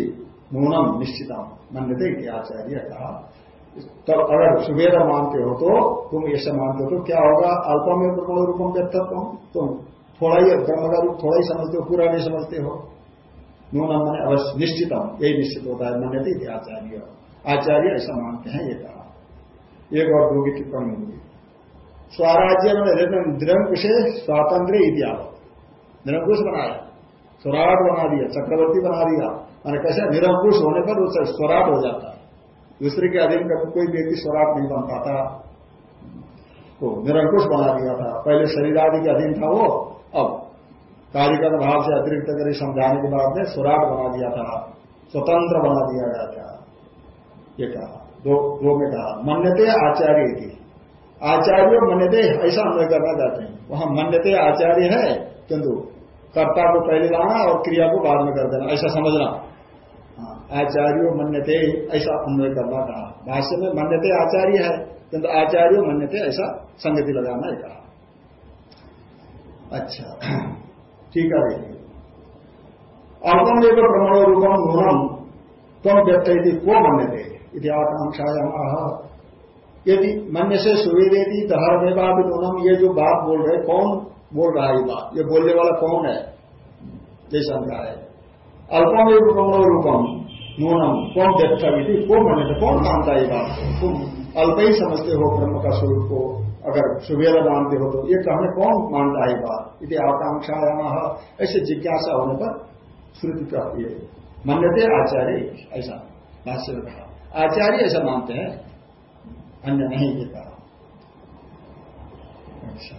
Speaker 2: नूनम निश्चितम। मान्यते आचार्य कहा, तब अगर सुवेद मानते हो तो तुम ऐसे मानते हो तो क्या होगा? अल्पम में प्रमण रूपम व्यक्तत्व? तुम तुम थोड़ा ही ब्रह्म का रूप, थोड़ा ही समझते हो, पूरा नहीं समझते हो। नूनम मैंने अवश्य निश्चितम, यही निश्चित होता है। मान्यते कि आचार्य। आचार्य ऐसा मानते हैं, ये कहा। एक और दो की टिप्पणी होगी। स्वराज्य में निरंकुश स्वातंत्र इतिहास निरंकुश बनाया। स्वराट बना दिया, चक्रवर्ती बना दिया। मैंने कैसे? निरंकुश होने पर वो स्वराट हो जाता है। दूसरे के अधीन का कोई व्यक्ति स्वराट नहीं बन पाता। तो निरंकुश बना दिया था। पहले शरीर आदि के अधीन था वो, अब कार्यक्रम भाव से अतिरिक्त कर, समझाने के बाद में स्वराट बना दिया था। स्वतंत्र बना दिया गया ये कहा। दो दो में कहा। मन्यते आचार्य थी आचार्य मन्यते ऐसा अन्वय करना चाहते हैं। वहाँ मन्यते आचार्य है किंतु कर्ता को पहले लाना और क्रिया को बाद में कर देना ऐसा समझना। हाँ, आचार्यो मन्यते ऐसा अन्वय करना कहा। भाष्य में मन्यते आचार्य है किंतु आचार्यो मन्यते ऐसा संगति लगाना है कहा। अच्छा ठीक है देखिए। अल्पम एक प्रमाण रूपम नूनम तुम व्यक्त को मन्यते। यदि आकांक्षाया यदि मन्य से सुविधेती दहर में नूनम ये जो बात बोल रहे, कौन बोल रहा है बात? ये बोलने वाला कौन है? जैसा है। अल्पम रूपम रूपम नूनम, कौन देखता भी कौन मानते कौन मानता है बात? तुम अल्प ही समझते हो ब्रह्म का स्वरूप को। अगर सुबेरा मानते हो तो ये कहने कौन मानता है बात? यदि आकांक्षा ऐसे जिज्ञासा होने पर श्रुति कहती है मान्यते आचार्य, ऐसा भाष्य कहा। आचार्य ऐसा मानते हैं, अन्य नहीं ये कहा। अच्छा।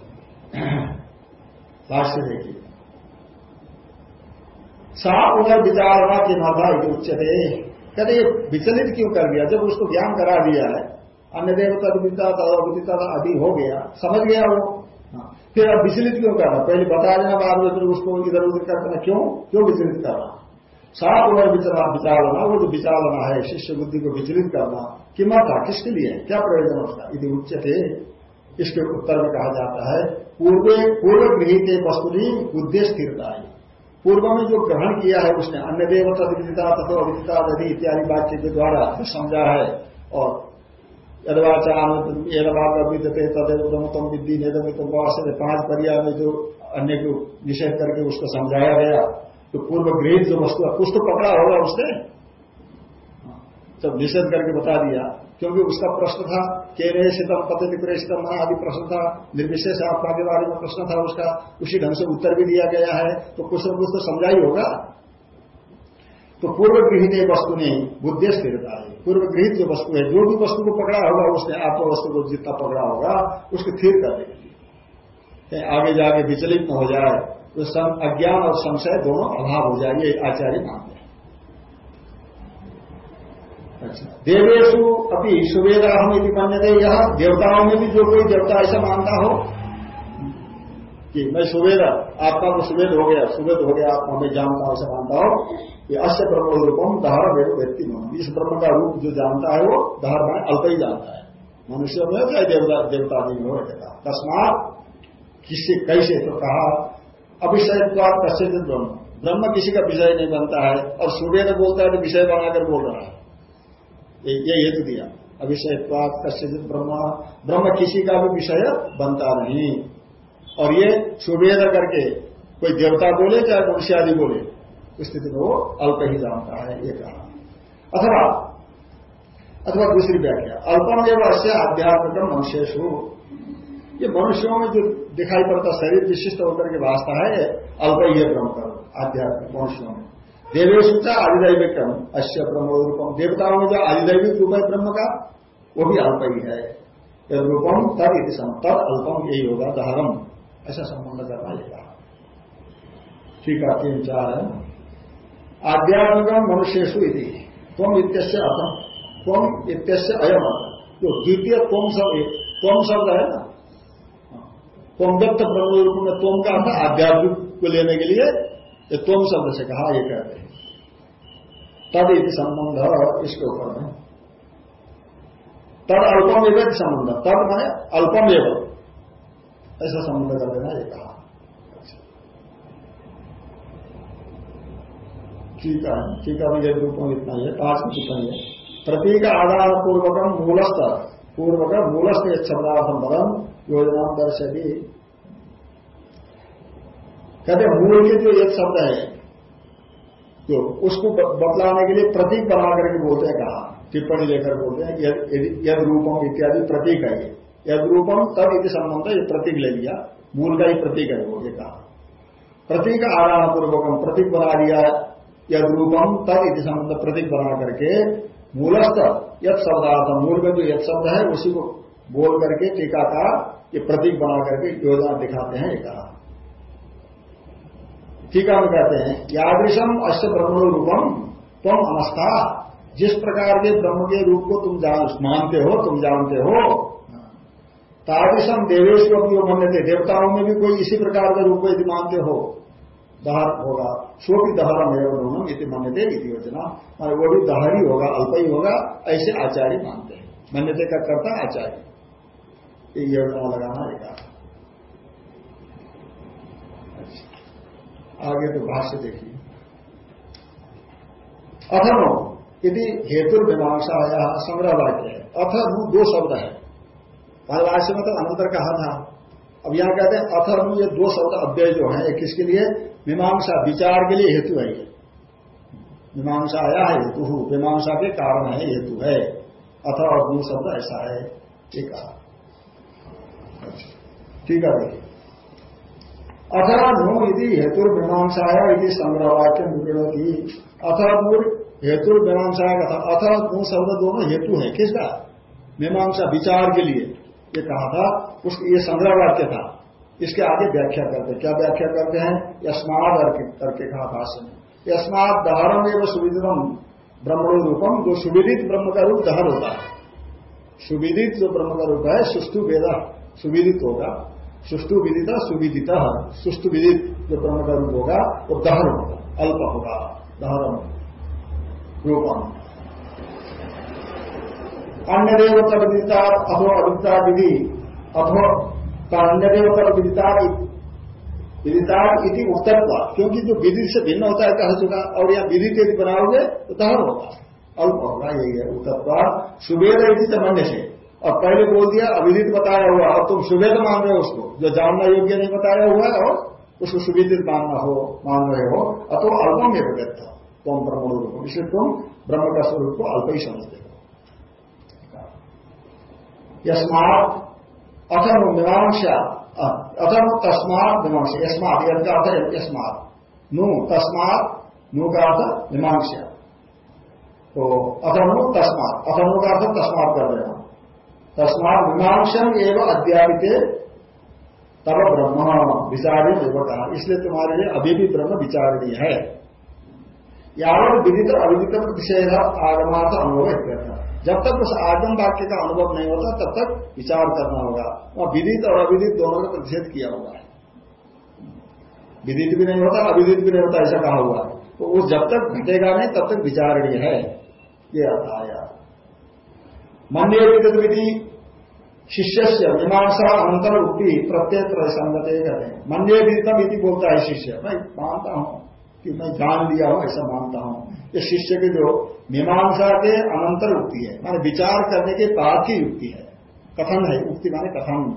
Speaker 2: भाष्य देखिए। सा उधर विचारणा की माता उच्चते कहते ये विचलित क्यों कर दिया? जब उसको ज्ञान करा दिया है, अन्य देवता विद्या अविदिता आदि हो गया, समझ गया वो। हाँ। फिर अब विचलित क्यों करना पहले बता देना बाद में, फिर उसको इधर उधर करना। क्यों? क्यों विचलित करना सात उधर विचारना, वो जो विचारना है, शिष्य बुद्धि को विचलित करना कि था, किसके लिए? क्या प्रयोजन उसका यदि उच्चते इसके उत्तर में कहा जाता है, पूर्व पूर्व गृहित वस्तु बुद्धि स्थिरता है पूर्व में जो ग्रहण किया है, उसने अन्य देवता, विदिता तथा अविदिता नदी इत्यादि वाक्य के द्वारा समझा है, और यदवाचार विद्यते तदेवतम विद्धि, नेदमितम पाँच पर्याय में जो अन्य को निषेध करके उसको समझाया गया। तो पूर्व गृहित जो वस्तु है कुछ तो पकड़ा होगा उसने? जब निषेध करके बता दिया, क्योंकि उसका प्रश्न था केरे शीतम पद्धति प्रेषितम आदि प्रश्न था, निर्विशेष आत्मा के बारे में प्रश्न था उसका, उसी ढंग से उत्तर भी दिया गया है तो कुछ न कुछ तो समझा ही होगा। तो पूर्व गृहित वस्तु ने बुद्धि स्थिरता है। पूर्व गृहित जो वस्तु है, जो भी वस्तु को पकड़ा होगा, उसने आत्मा वस्तु को जितना पकड़ा होगा, उसको स्थिर कर देगी आगे जाके विचलित न हो जाए तो अज्ञान और संशय दोनों अभाव हो जाए, ये आचार्य मानते हैं। अच्छा। देवेशु अपनी सुवेद हम यदि मान्यते यह देवताओं में भी जो कोई देवता ऐसा मानता हो, कि मैं सुवेद आपका को सुवेद हो गया, सुवेद हो गया, आत्मा में जानता ऐसा मानता हो ये अश्य ब्रह्म रूपम वेद व्यक्ति इस ब्रह्म का रूप जो जानता है, वो दहर में अल्प ही जानता है। मनुष्य में चाहे देवता देवता में हो कहता तस्मात किससे, कैसे तो कहा अभिषयत्वाद कश्य ब्रह्म। ब्रह्म किसी का विषय नहीं बनता है, और सूर्य ने बोलता है तो विषय बनाकर बोल रहा है। ये हेतु दिया। अभिषयत्वाद कश्य ब्रह्म। ब्रह्म किसी का भी विषय बनता नहीं। और ये सुवेद करके कोई देवता बोले चाहे मनुष्य आदि बोले स्थिति में वो अल्प ही जानता है, ये कहा। अथवा अथवा दूसरी व्याख्या। अल्पम एवं अश्य आध्यात्मिक मनुष्यु ये मनुष्यों में जो दिखाई पड़ता शरीर विशिष्ट होकर के वास्ता है अल्प है ब्रह्म का आध्यात्मिक मनुष्यों में। देवेश आदिदैविक अश्य ब्रह्म रूपम। देवताओं में जो आदिदैविक रूप है ब्रह्म का, वो भी अल्प ही। है रूपम तद तद अल्पम यही होगा, दहरम। ऐसा संबंध करना कहा ठीक है, तीन चार है। आध्यात्मिक मनुष्यु इति। त्वम इत्यस्य अर्थम त्वम इत्यस्य अयम जो द्वितीय त्वम शब्द त्वम शब्द है ना? व्यक्त ब्रह्म रूप में त्वम का अर्थ आध्यात्मिक को लेने के लिए ये त्वम शब्द से कहा, ये कहते हैं। तद इति संबंध इसके ऊपर में। तद अल्पम एवं संबंध। तद मैं अल्पम एवं। ऐसा संबंध कर देना, ये कहा। ठीक है ठीक है मुझे रूप में इतना है पाँच में टिप्पणी है प्रतीक आधार पूर्वकम मूलस्थ। पूर्वक मूलस्थ शब्दार्थम पदम योजना दर्शती कहते मूल के जो एक शब्द है। जो उसको बतलाने के लिए प्रतीक बना करके बोलते हैं, कहा, टिप्पणी लेकर बोलते हैं यद रूपम इत्यादि प्रतीक है यद रूपम तब इति संबंध ये प्रतीक ले लिया। मूल का ही प्रतीक है ये कहा। प्रतीक आराम पूर्वकम प्रतीक बना लिया। यद रूपम तद इति संबंध प्रतीक बना करके, मूलस्थ यद शब्दार्थ, मूल में जो यद शब्द है, उसी को बोल करके टीका का ये प्रतीक बना करके योजना दिखाते हैं ये कहा। टीका में कहते हैं, यादृशम अश्य ब्रह्म रूपम तुम अनस्था जिस प्रकार के ब्रह्म के रूप को तुम मानते हो, तुम जानते हो, तादृशम देवेश को भी मान्य देवताओं में भी कोई इसी प्रकार के रूप को यदि मानते हो, दहर होगा। सो भी दहरम है दोनों इति मान्यते योजना। और वो भी दहर होगा, अल्प ही होगा, ऐसे आचार्य मानते हैं। मान्यते का करता आचार्य। ये योजना लगाना एक आगे तो भाष्य देखिए। अथर्व, यदि हेतु मीमांसा संग्रह वाक्य है। अथर्व दो शब्द है। पहले भाष्य में तो अनंतर कहा था। अब यहाँ कहते हैं, अथर्व ये दो शब्द अव्यय जो है किसके लिए? मीमांसा विचार के लिए हेतु है ये। मीमांसा आया है हेतु, मीमांसा के कारण है, हेतु है। अथ और दो शब्द ऐसा है। ठीक ठीक है? देखिए अथवा नो यदि हेतु मीमांसाया यदि संग्रह वाक्य मुड़ी अथवा हेतु मीमांसा का अथवा दो शब्द दोनों हेतु है किसका मीमांसा, विचार के लिए। ये कहा था, उस ये संग्रह वाक्य था। इसके आगे व्याख्या करते क्या व्याख्या करते हैं? यस्माद करके कहा भाषण में। यस्माद दहरम एवं सुविदितम ब्रह्म रूपम जो सुविदित ब्रह्म का रूप दहर होता है। सुविदित जो ब्रह्म का रूप है सुस्तु वेदा सुविदित होगा। सुस्तु विदिता, सुविदित सुष्टु विदित जो ब्रह्म का रूप होगा, वो दहन होगा, अल्प होगा दहरम रूपम। अन्य देवता विदिता अथो अविद्ता विधि अथो अन्यदेव कर विदितार विदितार इति उत्तरत्व क्योंकि जो विधि से भिन्न होता है, कह चुका, और यहाँ विधि यदि बनाओगे तो दहर होगा। अल्प होगा यही है उत्तरत्व सुवेद इति समन्य से और पहले बोल दिया, अविदित बताया हुआ और तुम सुवेद मान रहे हो उसको। जो जानना योग्य नहीं बताया हुआ है, और उसको सुविदित मानना हो, मान रहे हो। अथवा अल्पम में व्यक्त। तुम ब्रह्म रूप इसलिए तुम ब्रह्म का स्वरूप को अल्प ही समझते हो। यस्मात अथर्व मीमांसा अथर्व तस्मात मीमांसा यस्मात का अर्थ यस्मात। नु, तस्मात, नु का अर्थ मीमांसा तो अथर्व, तस्मात। अथर्व का अर्थ तस्मात कर देना तस्मात मीमांसन एवं अध्यापित तब ब्रह्म विचारी एवं इसलिए तुम्हारे लिए अभी भी ब्रह्म विचारणीय है। यावत विदित अविदित विषय आगमार्थ अनुभव करता जब तक उस आगम वाक्य का अनुभव नहीं होता, तब तक विचार करना होगा। वहाँ विदित और अविदित दोनों का प्रतिषेध किया हुआ है विदित भी नहीं होता, अविदित भी नहीं होता, ऐसा कहा हुआ है। तो उस जब तक घटेगा नहीं, तब तक विचारणीय है। ये अर्थ आया मन्य विधि शिष्य से मीमांसा अंतर उक्ति प्रत्येक संगत कहते हैं मन्य विदितम इति बोलता है शिष्य। मैं मानता हूँ। कि मैं जान लिया हूँ, ऐसा मानता हूँ। ये शिष्य की जो मीमांसा के अनंतर उक्ति है, माने विचार करने के बाद की युक्ति है। कथन है, उक्ति माने कथन।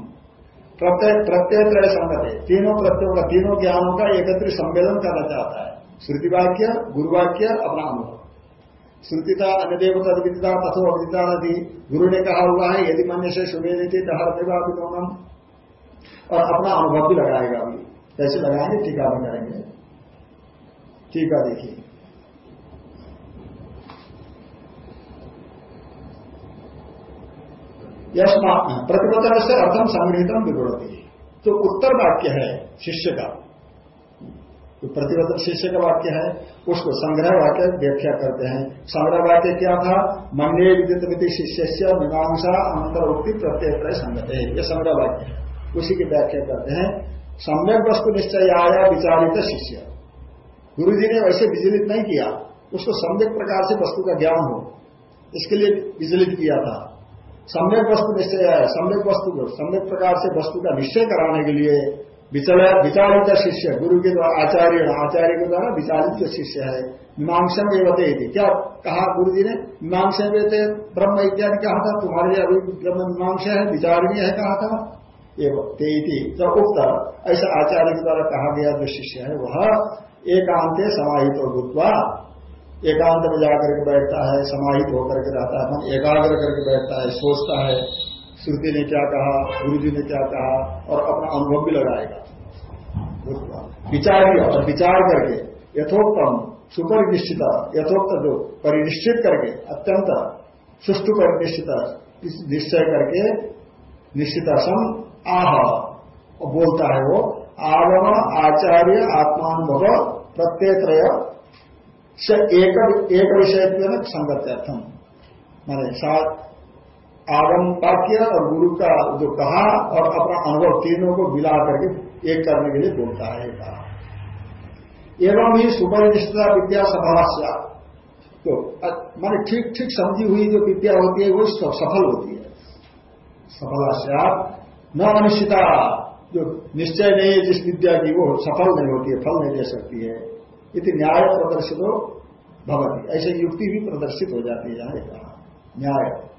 Speaker 2: प्रत्यय प्रत्यय त्रय संगत है। तीनों प्रत्ययों का तीनों ज्ञानों का एकत्रित संवेदन करना चाहता है। श्रुतिवाक्य, गुरुवाक्य, अपना अनुभव। श्रुतिता अन्य देवता विदिता तथो अविदिता नदी। गुरु ने कहा हुआ है, यदि मन से सुमेदित हर देवाभिनोनम और अपना अनुभव भी लगाएगा अभी। कैसे लगाएँगे, टीका करेंगे टीका देखिए। यशमा प्रतिपतन से अर्थम संग्रहितम विगुणती तो उत्तर वाक्य है, शिष्य का। जो प्रतिबद्ध शिष्य का वाक्य है उसको संग्रह वाक्य व्याख्या करते हैं। संग्रह वाक्य क्या था? मन्य विदित शिष्य से मीमांसा अंतर उक्ति प्रत्यय संगत। है यह संग्रह वाक्य है। उसी की व्याख्या करते हैं। सम्यक वस्तु निश्चय आया, विचारित शिष्य। गुरु जी ने वैसे विचलित नहीं किया। उसको सम्यक प्रकार से वस्तु का ज्ञान हो। इसके लिए विचलित किया था। सम्यक वस्तु निश्चय आया। सम्यक वस्तु को, सम्यक प्रकार से वस्तु का निश्चय कराने के लिए विचारित शिष्य गुरु के द्वारा आचार्य आचार्य के द्वारा विचारित शिष्य है। मीमांसा में बते क्या, कहा गुरु जी ने? मीमांसा वेते ब्रह्म इत्यादि कहा था? तुम्हारे लिए अभी ब्रह्म मीमांसा है, विचारणीय है कहा था? तेती तो उक्त ऐसा आचार्य के द्वारा कहा गया जो शिष्य है, वह एकांत समाहित भूतवा, एकांत में जाकर के बैठता है, समाहित होकर के रहता है मन एकाग्र करके बैठता है, सोचता है। श्रुति ने क्या कहा गुरु जी ने क्या कहा और अपना अनुभव भी लगाएगा। विचार किया और विचार करके यथोक्तम सुपर निश्चित यथोक्त जो परिनिश्चित करके, अत्यंत सुष्टु परिनिश्चित, निश्चय करके निश्चित सम आह बोलता है वो, आगम आचार्य आत्मानुभव प्रत्यय एक एक विषय संगत अर्थम माने आगम वाक्य और गुरु का जो कहा और अपना अनुभव तीनों को मिला करके एक करने के लिए बोलता है कहा। एवं ही सुपरिनिष्ठता विद्या सफल तो माने ठीक ठीक समझी हुई जो विद्या होती है, वो सफल होती है। सफल न अनिश्चिता, जो निश्चय नहीं है जिस विद्या की, वो सफल नहीं होती है, फल नहीं दे सकती है। इति न्याय प्रदर्शित हो भवती। ऐसे युक्ति भी प्रदर्शित हो जाती है कहा। न्याय।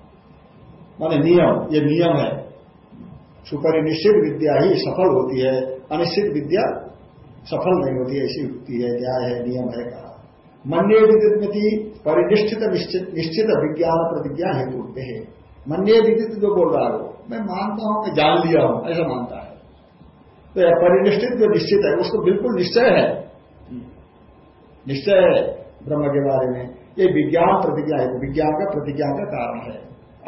Speaker 2: माने नियम, ये नियम है। सुपरिनिश्चित विद्या ही सफल होती है, अनिश्चित विद्या सफल नहीं होती ऐसी युक्ति है, न्याय है, नियम है, कहा। मन्य विदित परिनिष्ठित निश्चित विज्ञान प्रतिज्ञा हेतु है। मन्य विदित जो बोल रहा है वो, मैं मानता हूँ, मैं जान लिया हूँ, ऐसा मानता है। तो परिनिष्ठित जो निश्चित है, उसको बिल्कुल निश्चय है। निश्चय है ब्रह्म के बारे में। ये विज्ञान प्रतिज्ञा है, विज्ञान का प्रतिज्ञा का कारण है।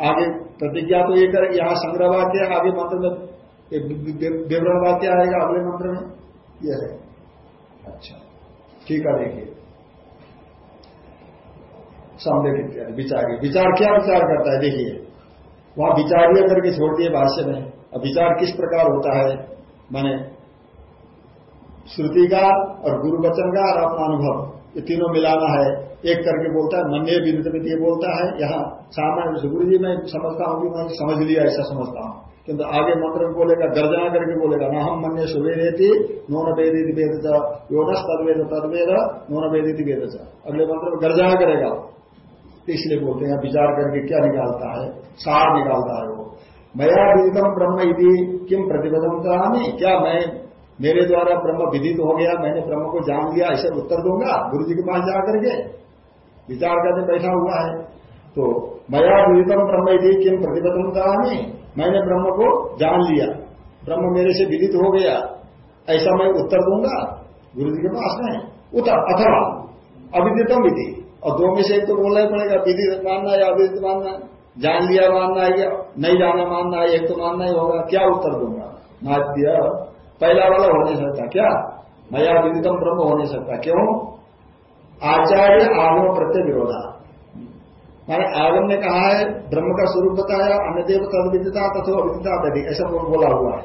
Speaker 2: आगे प्रतिज्ञा तो ये कर, यहाँ संग्रह वाक्य, आगे मंत्र में विवरण वाक्य आएगा अगले मंत्र में यह है। अच्छा ठीक है, देखिए। सम्यक इत्यादि विचार विचार क्या विचार करता है, देखिए। वहाँ विचारीय करके छोड़ दिए भाष्य में, अब विचार किस प्रकार होता है? माने, श्रुति का और गुरु वचन का और अपना अनुभव, ये तीनों मिलाना है। एक करके बोलता है, नन्हे विरुद्ध ये बोलता है, यहाँ सामान्य गुरु जी मैं समझता हूँ कि मैं समझ लिया, ऐसा समझता हूँ। किंतु आगे मंत्र में बोलेगा, गर्जना करके बोलेगा, न हम मन्य सुवेदी नोन वेदित वेद योनस तदवेद तदवेद, नोन वेदित वेद अगले मंत्र में गर्जना करेगा। तो इसलिए बोलते हैं विचार करके क्या निकालता है? सार निकालता है वो। मया विदितम ब्रह्म यदि किम प्रतिबद्धम करामी क्या मैं, मेरे द्वारा ब्रह्म विदित हो गया, मैंने ब्रह्म को जान लिया, ऐसे उत्तर दूँगा? गुरु जी के पास जाकर के। विचार करने बैठा हुआ है। तो मया विदितम ब्रह्म यदि किम प्रतिबद्धम कहा नहीं मैंने ब्रह्म को जान लिया। ब्रह्म मेरे से विदित हो गया। ऐसा मैं उत्तर दूँगा? गुरु जी के पास नहीं। उत्तर, अथवा, अविदितम विधि और दो में से एक तो बोलना ही पड़ेगा, विदित मानना या अविदित मानना। जान लिया मानना है या नहीं जाना मानना है, एक तो मानना ही होगा। क्या उत्तर दूँगा? नाद्य, पहला वाला हो नहीं सकता क्या? मया विदितम ब्रह्म हो नहीं सकता। क्यों? आचार्य आगम प्रत्यय विरोधा। मैंने आगम ने कहा है, ब्रह्म का स्वरूप बताया, अन्य देव तद विदिता तथा अविदिता तभी ऐसा बोला हुआ है।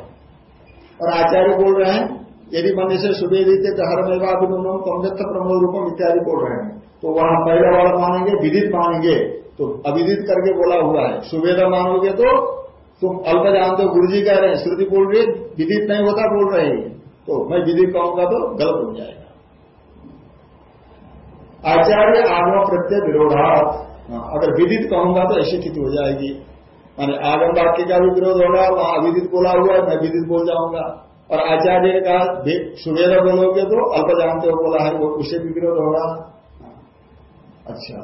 Speaker 2: और आचार्य बोल रहे हैं, यदि मन से सुवेदित हरमेवाभिनुम कमजत्थ प्रमोद रूपम इत्यादि बोल रहे हैं तो वहाँ पहले वाला मानेंगे, विदित मानेंगे। तो अविदित करके बोला हुआ है। सुवेदा मानोगे तो तुम अल्प जानते हो गुरु जी कह रहे हैं, श्रुति बोल रही है, विदित नहीं होता बोल रहे तो मैं विदित कहूँगा तो गलत हो जाएगा। आचार्य आगम प्रत्यय विरोधात। हाँ, अगर विदित कहूँगा तो ऐसी स्थिति हो जाएगी। माने आगम वाक्य का भी विरोध होगा वहाँ अविदित बोला हुआ है मैं विदित बोल जाऊँगा। और आचार्य ने कहा सुवेदा बोलोगे तो अल्प जानते हो बोला है वो उसे भी विरोध होगा। अच्छा।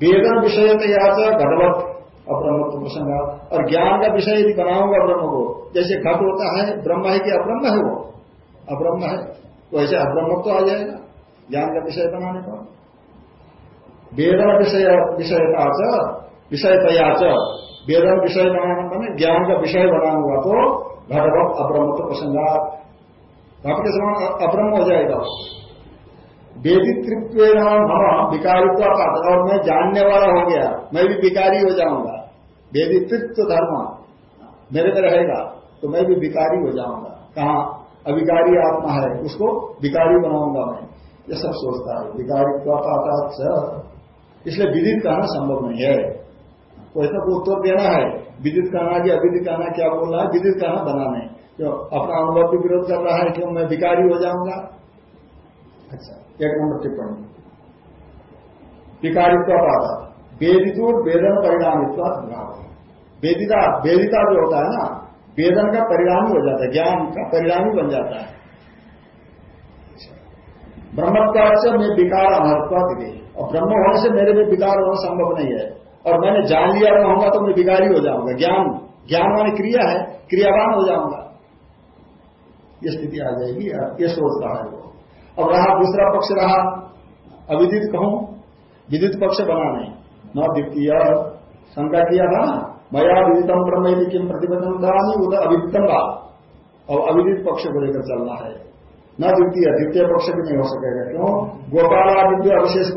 Speaker 2: वेदन विषय तैयार घटवत अब्रह्म प्रसंग। और ज्ञान का विषय यदि बनाऊँगा ब्रह्म को जैसे घट होता है ब्रह्म है कि अब्रह्म है वो? अब्रह्म है वैसे अब्रह्म तो आ जाएगा। ज्ञान का विषय बनाने पर वेदन विषय विषयता विषय तैयार वेदन विषय बनाना मैंने ज्ञान का विषय बनाऊँगा तो घटवत अब्रह्म तो प्रसंगा घट के समान अब्रह्म हो जाएगा। वेदित्व हम विकारित्व और मैं जानने वाला हो गया, मैं भी विकारी हो जाऊँगा। वेदित्व धर्म, मेरे में रहेगा तो मैं भी विकारी हो जाऊँगा। कहा? अविकारी आत्मा है, उसको विकारी बनाऊँगा मैं। ये सब सोचता है। विकारित्व इसलिए विदित कहना संभव नहीं है। कोई को उत्तर देना है। विदित कहना कि अविदित कहना क्या बोल रहा है? विदित कहना बना नहीं। क्यों अपना अनुभव भी विरोध कर रहा है क्यों मैं विकारी हो जाऊँगा। अच्छा एक नंबर टिप्पणी। विकारित्व पाता वेदितुर वेदन परिणामित्व वेदिता वेदिता जो होता है ना, वेदन का परिणाम हो जाता है, ज्ञान का परिणाम ही बन जाता है। ब्रह्मत्व से मैं विकार अमहत्व दे और ब्रह्म होने से मेरे में विकार होना संभव नहीं है। और मैंने जान लिया रहूँगा तो मैं विकारी हो जाऊँगा। ज्ञान ज्ञान मानी क्रिया है, क्रियावान हो जाऊँगा। ये स्थिति आ जाएगी ये सोचता है वो। अब रहा दूसरा पक्ष रहा, अविदित कहूँ, विदित पक्ष बना नहीं। न द्वितीय, शंका किया था मया विदितम ब्रह्म किम प्रतिबंधन दानी उधर अविदितम बात और अविदित पक्ष को लेकर चलना है। न द्वितीय द्वितीय पक्ष भी नहीं हो सकेगा क्यों गोपाल आदि अविशेष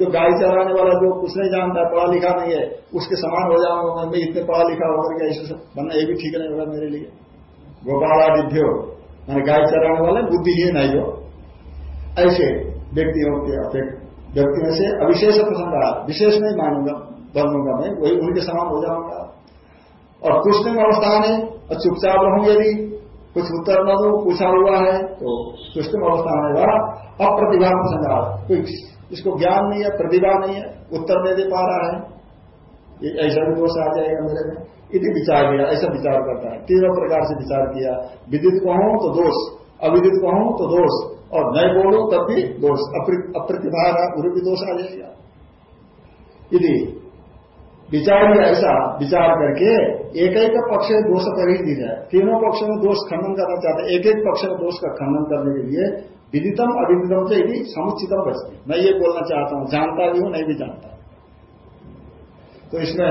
Speaker 2: जो गाय चलाने वाला जो कुछ नहीं जानता पढ़ा लिखा नहीं है उसके समान हो जाऊँगा मैं इतने पढ़ा लिखा होकर के ऐसे बनना ये भी ठीक नहीं होगा मेरे लिए गोपाल आदित्य मैंने गाय चलाने वाले बुद्धिहीन है जो ऐसे व्यक्तियों के व्यक्तियों से अविशेष प्रसंग विशेष नहीं मानूँगा बनूँगा मैं वही उनके समान हो जाऊँगा और कुछ नहीं अवस्था नहीं और चुपचाप रहूँगे यदि कुछ उत्तर न दो, पूछा हुआ है तो कुछ अवस्था आएगा अप्रतिभा प्रसंग इसको ज्ञान नहीं है, प्रतिभा नहीं है, उत्तर नहीं दे पा रहा है। ऐसा भी दोष आ जाएगा मेरे में। यदि विचार किया, ऐसा विचार करता है। तीनों प्रकार से विचार किया। विदित कहूँ तो दोष, अविदित कहूँ तो दोष, और नहीं बोलो तब भी दोष। अप्रतिभा भी दोष आ जाएगा। यदि विचार ऐसा, विचार करके एक एक पक्ष में दोष कर ही दी जाए तीनों पक्षों में दोष खंडन करना चाहते हैं। एक एक पक्ष में दोष का खंडन करने के लिए विदितम, अविदितम से यदि समुचितम बचती मैं ये बोलना चाहता हूँ, जानता भी हूँ, नहीं भी जानता तो इसमें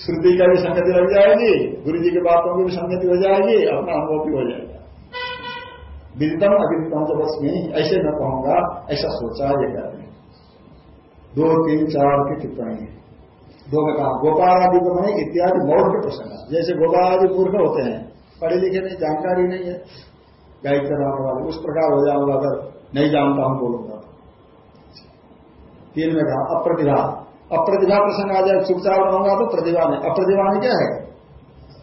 Speaker 2: श्रुति का भी संगति लग जाएगी, गुरु जी की बातों की भी संगति हो जाएगी, अपना अनुभव भी हो जाएगा। विदितम, अविदितम तो बस नहीं, ऐसे मैं कहूँगा, ऐसा सोचा ये कहते दो, तीन, चार की टिप्पणी दो में कहा गोपाल आदि को नहीं, इत्यादि मौर्य के प्रसंग जैसे गोपाल आदि मूर्ख होते हैं, पढ़े लिखे नहीं, जानकारी नहीं है गाय कराने वाले, उस प्रकार हो जाऊँगा, अगर नहीं जानता हूँ, बोलूँगा। तीन में कहा, अप्रतिभा। अप्रतिभा प्रसंग आ जाए, चुपचाप रहूँगा तो प्रतिभा में अप्रतिभा में क्या है?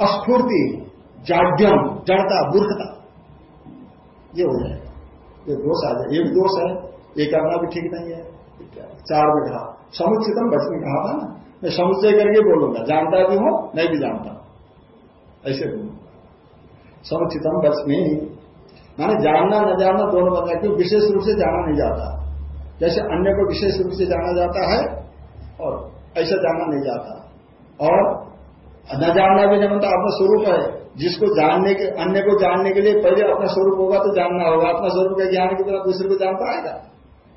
Speaker 2: अस्फूर्ति, जाड्यम, जड़ता, मूर्खता। ये हो जाएगा। ये दोष आ जाए। भी दोष है, ये करना भी ठीक नहीं है। चार में कहा, समुचितम बच में कहा था ना? मैं समुच्चय करके बोलूँगा। जानता भी हूँ, नहीं भी जानता ऐसे बोलूँगा। समुचितम ही। माने जानना, न जानना दोनों बंदा क्यों विशेष रूप से जाना नहीं जाता। जैसे अन्य को विशेष रूप से जाना जाता है, और ऐसा जाना नहीं जाता। और न जानना भी नहीं बनता अपना स्वरूप है। जिसको जानने के, अन्य को जानने के लिए पहले अपना स्वरूप होगा तो जानना होगा। अपना स्वरूप के ज्ञान के बिना दूसरे को जान पाएगा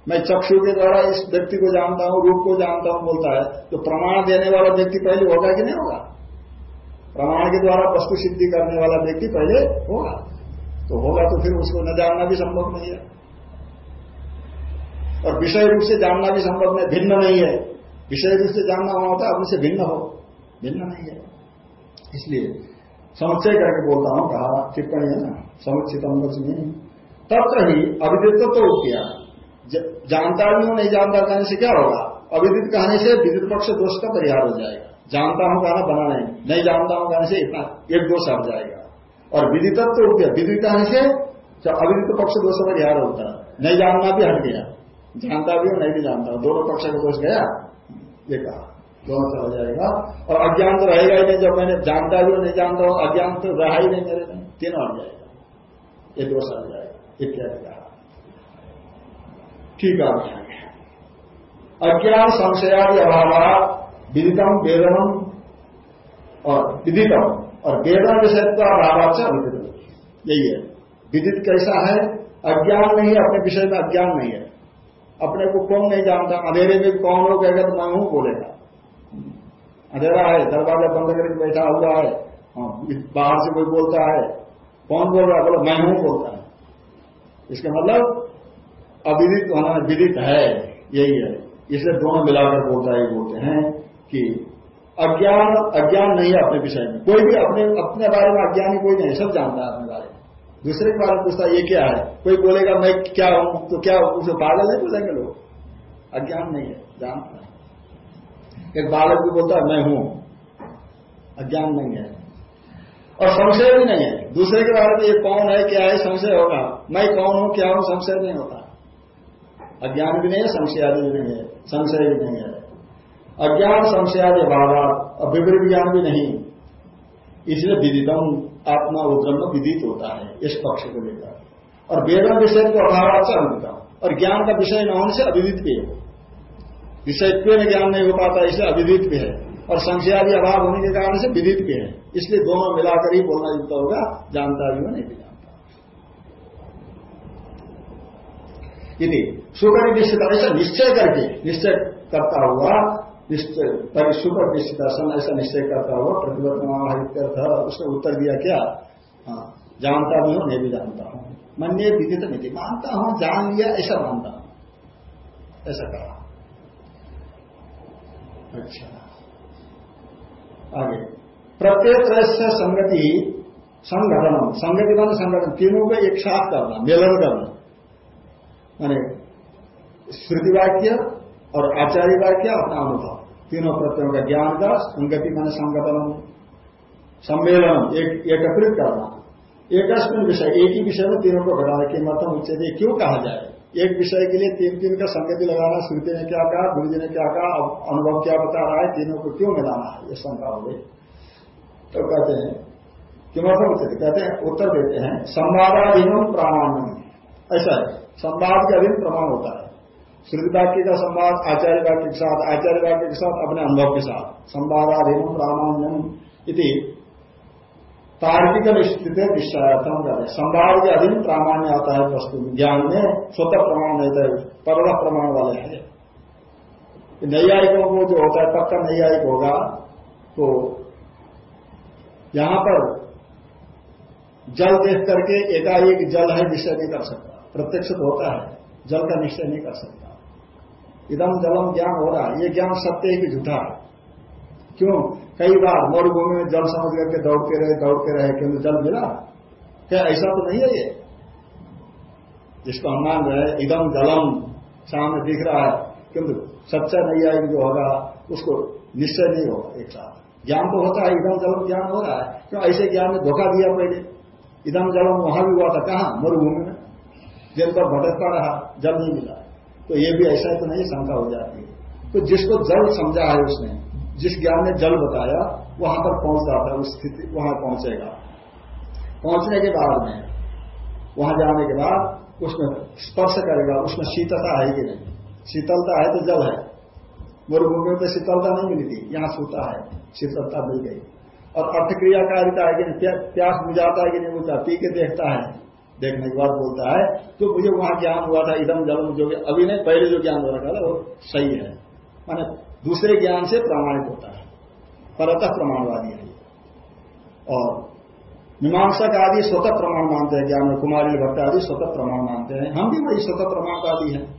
Speaker 2: मैं चक्षु के द्वारा इस व्यक्ति को जानता हूँ, रूप को जानता हूँ बोलता है तो प्रमाण देने वाला व्यक्ति पहले होगा कि नहीं होगा? प्रमाण के द्वारा वस्तु सिद्धि करने वाला व्यक्ति पहले होगा। तो होगा तो फिर उसको न जानना भी संभव नहीं है। और विषय रूप से जानना भी संभव नहीं, भिन्न नहीं है। विषय रूप से जानना होता है अपने से भिन्न हो। भिन्न नहीं है। इसलिए समुच्चय करके बोलता हूँ, कहा टिप्पणी है ना समुचित में तत्र ही अविदित्व तो किया जानता भी हूँ, नहीं जानता कहने से क्या होगा? अविदित कहने से विद्युत पक्ष दोष का परिहार हो जाएगा। जानता हूँ कहना बना नहीं। नहीं जानता हूँ कहने से इतना एक दोष हट जाएगा। और विदितत्व तो किया विदित कहने से अविदित पक्ष दोष का परिहार होता है। नहीं जानना भी हट गया। जानता भी हो, नहीं भी जानता दोनों पक्ष का दोष गया? ये कहा। दोनों चला जाएगा। और अज्ञान तो रहेगा ही नहीं। जब मैंने जानता भी नहीं जानता हूँ, अज्ञान तो रहा ही नहीं मेरे में। तीनों हट जाएगा। ये दोष आ जाएगा। इत्यादि ठीक है। अज्ञान संशयादि अभाव विदितम वेदनम और विदितम। और वेदन विषय का अभाव से अविदित यही है। विदित कैसा है? अज्ञान नहीं है अपने विषय में अज्ञान नहीं है। अपने को कौन नहीं जानता? अंधेरे में कौन हो गएगा तो मैं हूँ बोलेगा। अंधेरा है दरवाज़ा बंद करके बैठा हुआ है। हाँ, बाहर से कोई बोलता है। कौन बोल रहा है? बोलो मैं हूँ बोलता है। इसका मतलब अविदित होना विदित है, यही है। इसलिए दोनों मिलाकर बोलता है बोलते हैं कि अज्ञान अज्ञान नहीं है अपने विषय में। कोई भी अपने अपने बारे में अज्ञानी कोई नहीं, सब जानता है अपने बारे में। दूसरे के बारे में पूछता ये क्या है? कोई बोलेगा, मैं क्या हूँ? तो क्या, उसे पागल नहीं बोलेंगे लोग। अज्ञान नहीं है, जानता है। एक बालक भी बोलता है, मैं हूँ। अज्ञान नहीं है। और संशय भी नहीं है। दूसरे के बारे में ये कौन है, क्या है, संशय होगा। मैं कौन हूँ, क्या हूँ, संशय नहीं होता। अज्ञान भी नहीं है संशय आदि भी नहीं है, संशय भी नहीं है। अज्ञान संशय आदि भाव और विपरीत ज्ञान भी नहीं। इसलिए विदितम आत्मा उद्रम विदित होता है, इस पक्ष को लेकर। और वेदन विषय को अभाव से अभिदितम और ज्ञान का विषय न होने से अभिदित भी है। विषयत्व में ज्ञान नहीं हो पाता, इसलिए अविदित भी है। और संशयादि अभाव होने के कारण से विदित भी है। इसलिए दोनों मिलाकर ही बोलना युक्त होगा, जानता भी नहीं भी यदि सुपर निश्चित ऐसा निश्चय करके, निश्चय करता हुआ, निश्चय सुपर निश्चित ऐसा निश्चय करता हुआ प्रतिबद्ध उसने उत्तर दिया क्या? हाँ जानता भी हूँ नहीं भी जानता हूँ। मन ने विदित नहीं मानता हूँ, जान लिया, ऐसा मानता हूँ। ऐसा कहा। अच्छा। आगे। प्रत्येक संगति संगठन संगति मान संगठन। तीनों को एक साथ करना, मेलन करना। माने श्रुति वाक्य और आचार्य वाक्य अपना अनुभव। तीनों प्रत्ययों का ज्ञान का संगति मान संगठन सम्मेलन, एक करना। एक विषय, एक ही विषय में तीनों को घटाना कि मतलब उच्चते क्यों कहा जाए? एक विषय के लिए तीन तीन का संगति लगाना, श्रुति ने क्या कहा गुरु जी ने क्या कहा अनुभव क्या बता रहा है, तीनों को क्यों मिलाना है? ये शंका हो गई। तो कहते हैं किमर्थम उचित कहते हैं, उत्तर देते हैं संवादाधीन प्रामाण्य ऐसा है। संवाद के अधीन प्रमाण होता है। श्रुति वाक्य का संवाद, आचार्य वाक्य के साथ, आचार्य वाक्य के साथ, अपने अनुभव के साथ। संवादाधीन प्रामाण्यम इति तार्किक स्थिति निश्चयार्थम करते संवाद के अधीन प्रामाण्य आता है वस्तु ज्ञान में स्वतः प्रमाण नहीं था परल प्रमाण वाले हैं। नैयायिकों को जो होता है, पक्का नैयायिक होगा तो यहाँ पर जल देख करके एकाएक जल है, निश्चय नहीं कर सकता। प्रत्यक्ष होता है, जल का निश्चय नहीं कर सकता। इदम जलम ज्ञान हो रहा है, ये ज्ञान सत्य है झूठा है? क्यों? कई बार मरुभूमि में जल समझ करके दौड़ते रहे दौड़ते रहे किंतु जल मिला। क्या ऐसा तो नहीं है ये? जिसको हम मान रहे इदम जलम, सामने दिख रहा है, किंतु सच्चा नहीं आएगी जो होगा, उसको निश्चय नहीं होगा, एक साथ। ज्ञान तो होता है इदम जलम ज्ञान हो रहा है। क्यों? ऐसे ज्ञान में धोखा दिया पहले। इदम जलम वहाँ भी हुआ था, कहा? मरुभूमि दिन पर भटकता रहा, जल नहीं मिला। तो ये भी ऐसा तो नहीं, शंका हो जाती है। तो जिसको जल समझा है उसने, जिस ज्ञान ने जल बताया, वहाँ पर पहुँच जाता है, उस स्थिति, वहाँ पहुंचेगा। पहुँचने के बाद में, वहाँ जाने के बाद, उसमें स्पर्श करेगा, उसमें शीतलता है कि नहीं? शीतलता है तो जल है। मरुभूमि में शीतलता नहीं मिली थी, यहाँ सूता है, शीतलता मिल गई। और अर्थक्रियाकारिता है कि प्यास बुझाता है कि नहीं बुझा पी के देखता है। देखने के बाद बोलता है तो मुझे वहाँ ज्ञान हुआ था, इदम जलम जो अभी नहीं, पहले जो ज्ञान हो रखा था, वो सही है। माने दूसरे ज्ञान से प्रमाणित होता है। परतः प्रमाणवादी है और मीमांसक आदि स्वतः प्रमाण मानते हैं, ज्ञान में कुमारी भक्त आदि स्वतः प्रमाण मानते हैं। हम भी वही स्वतः प्रमाणवादी हैं।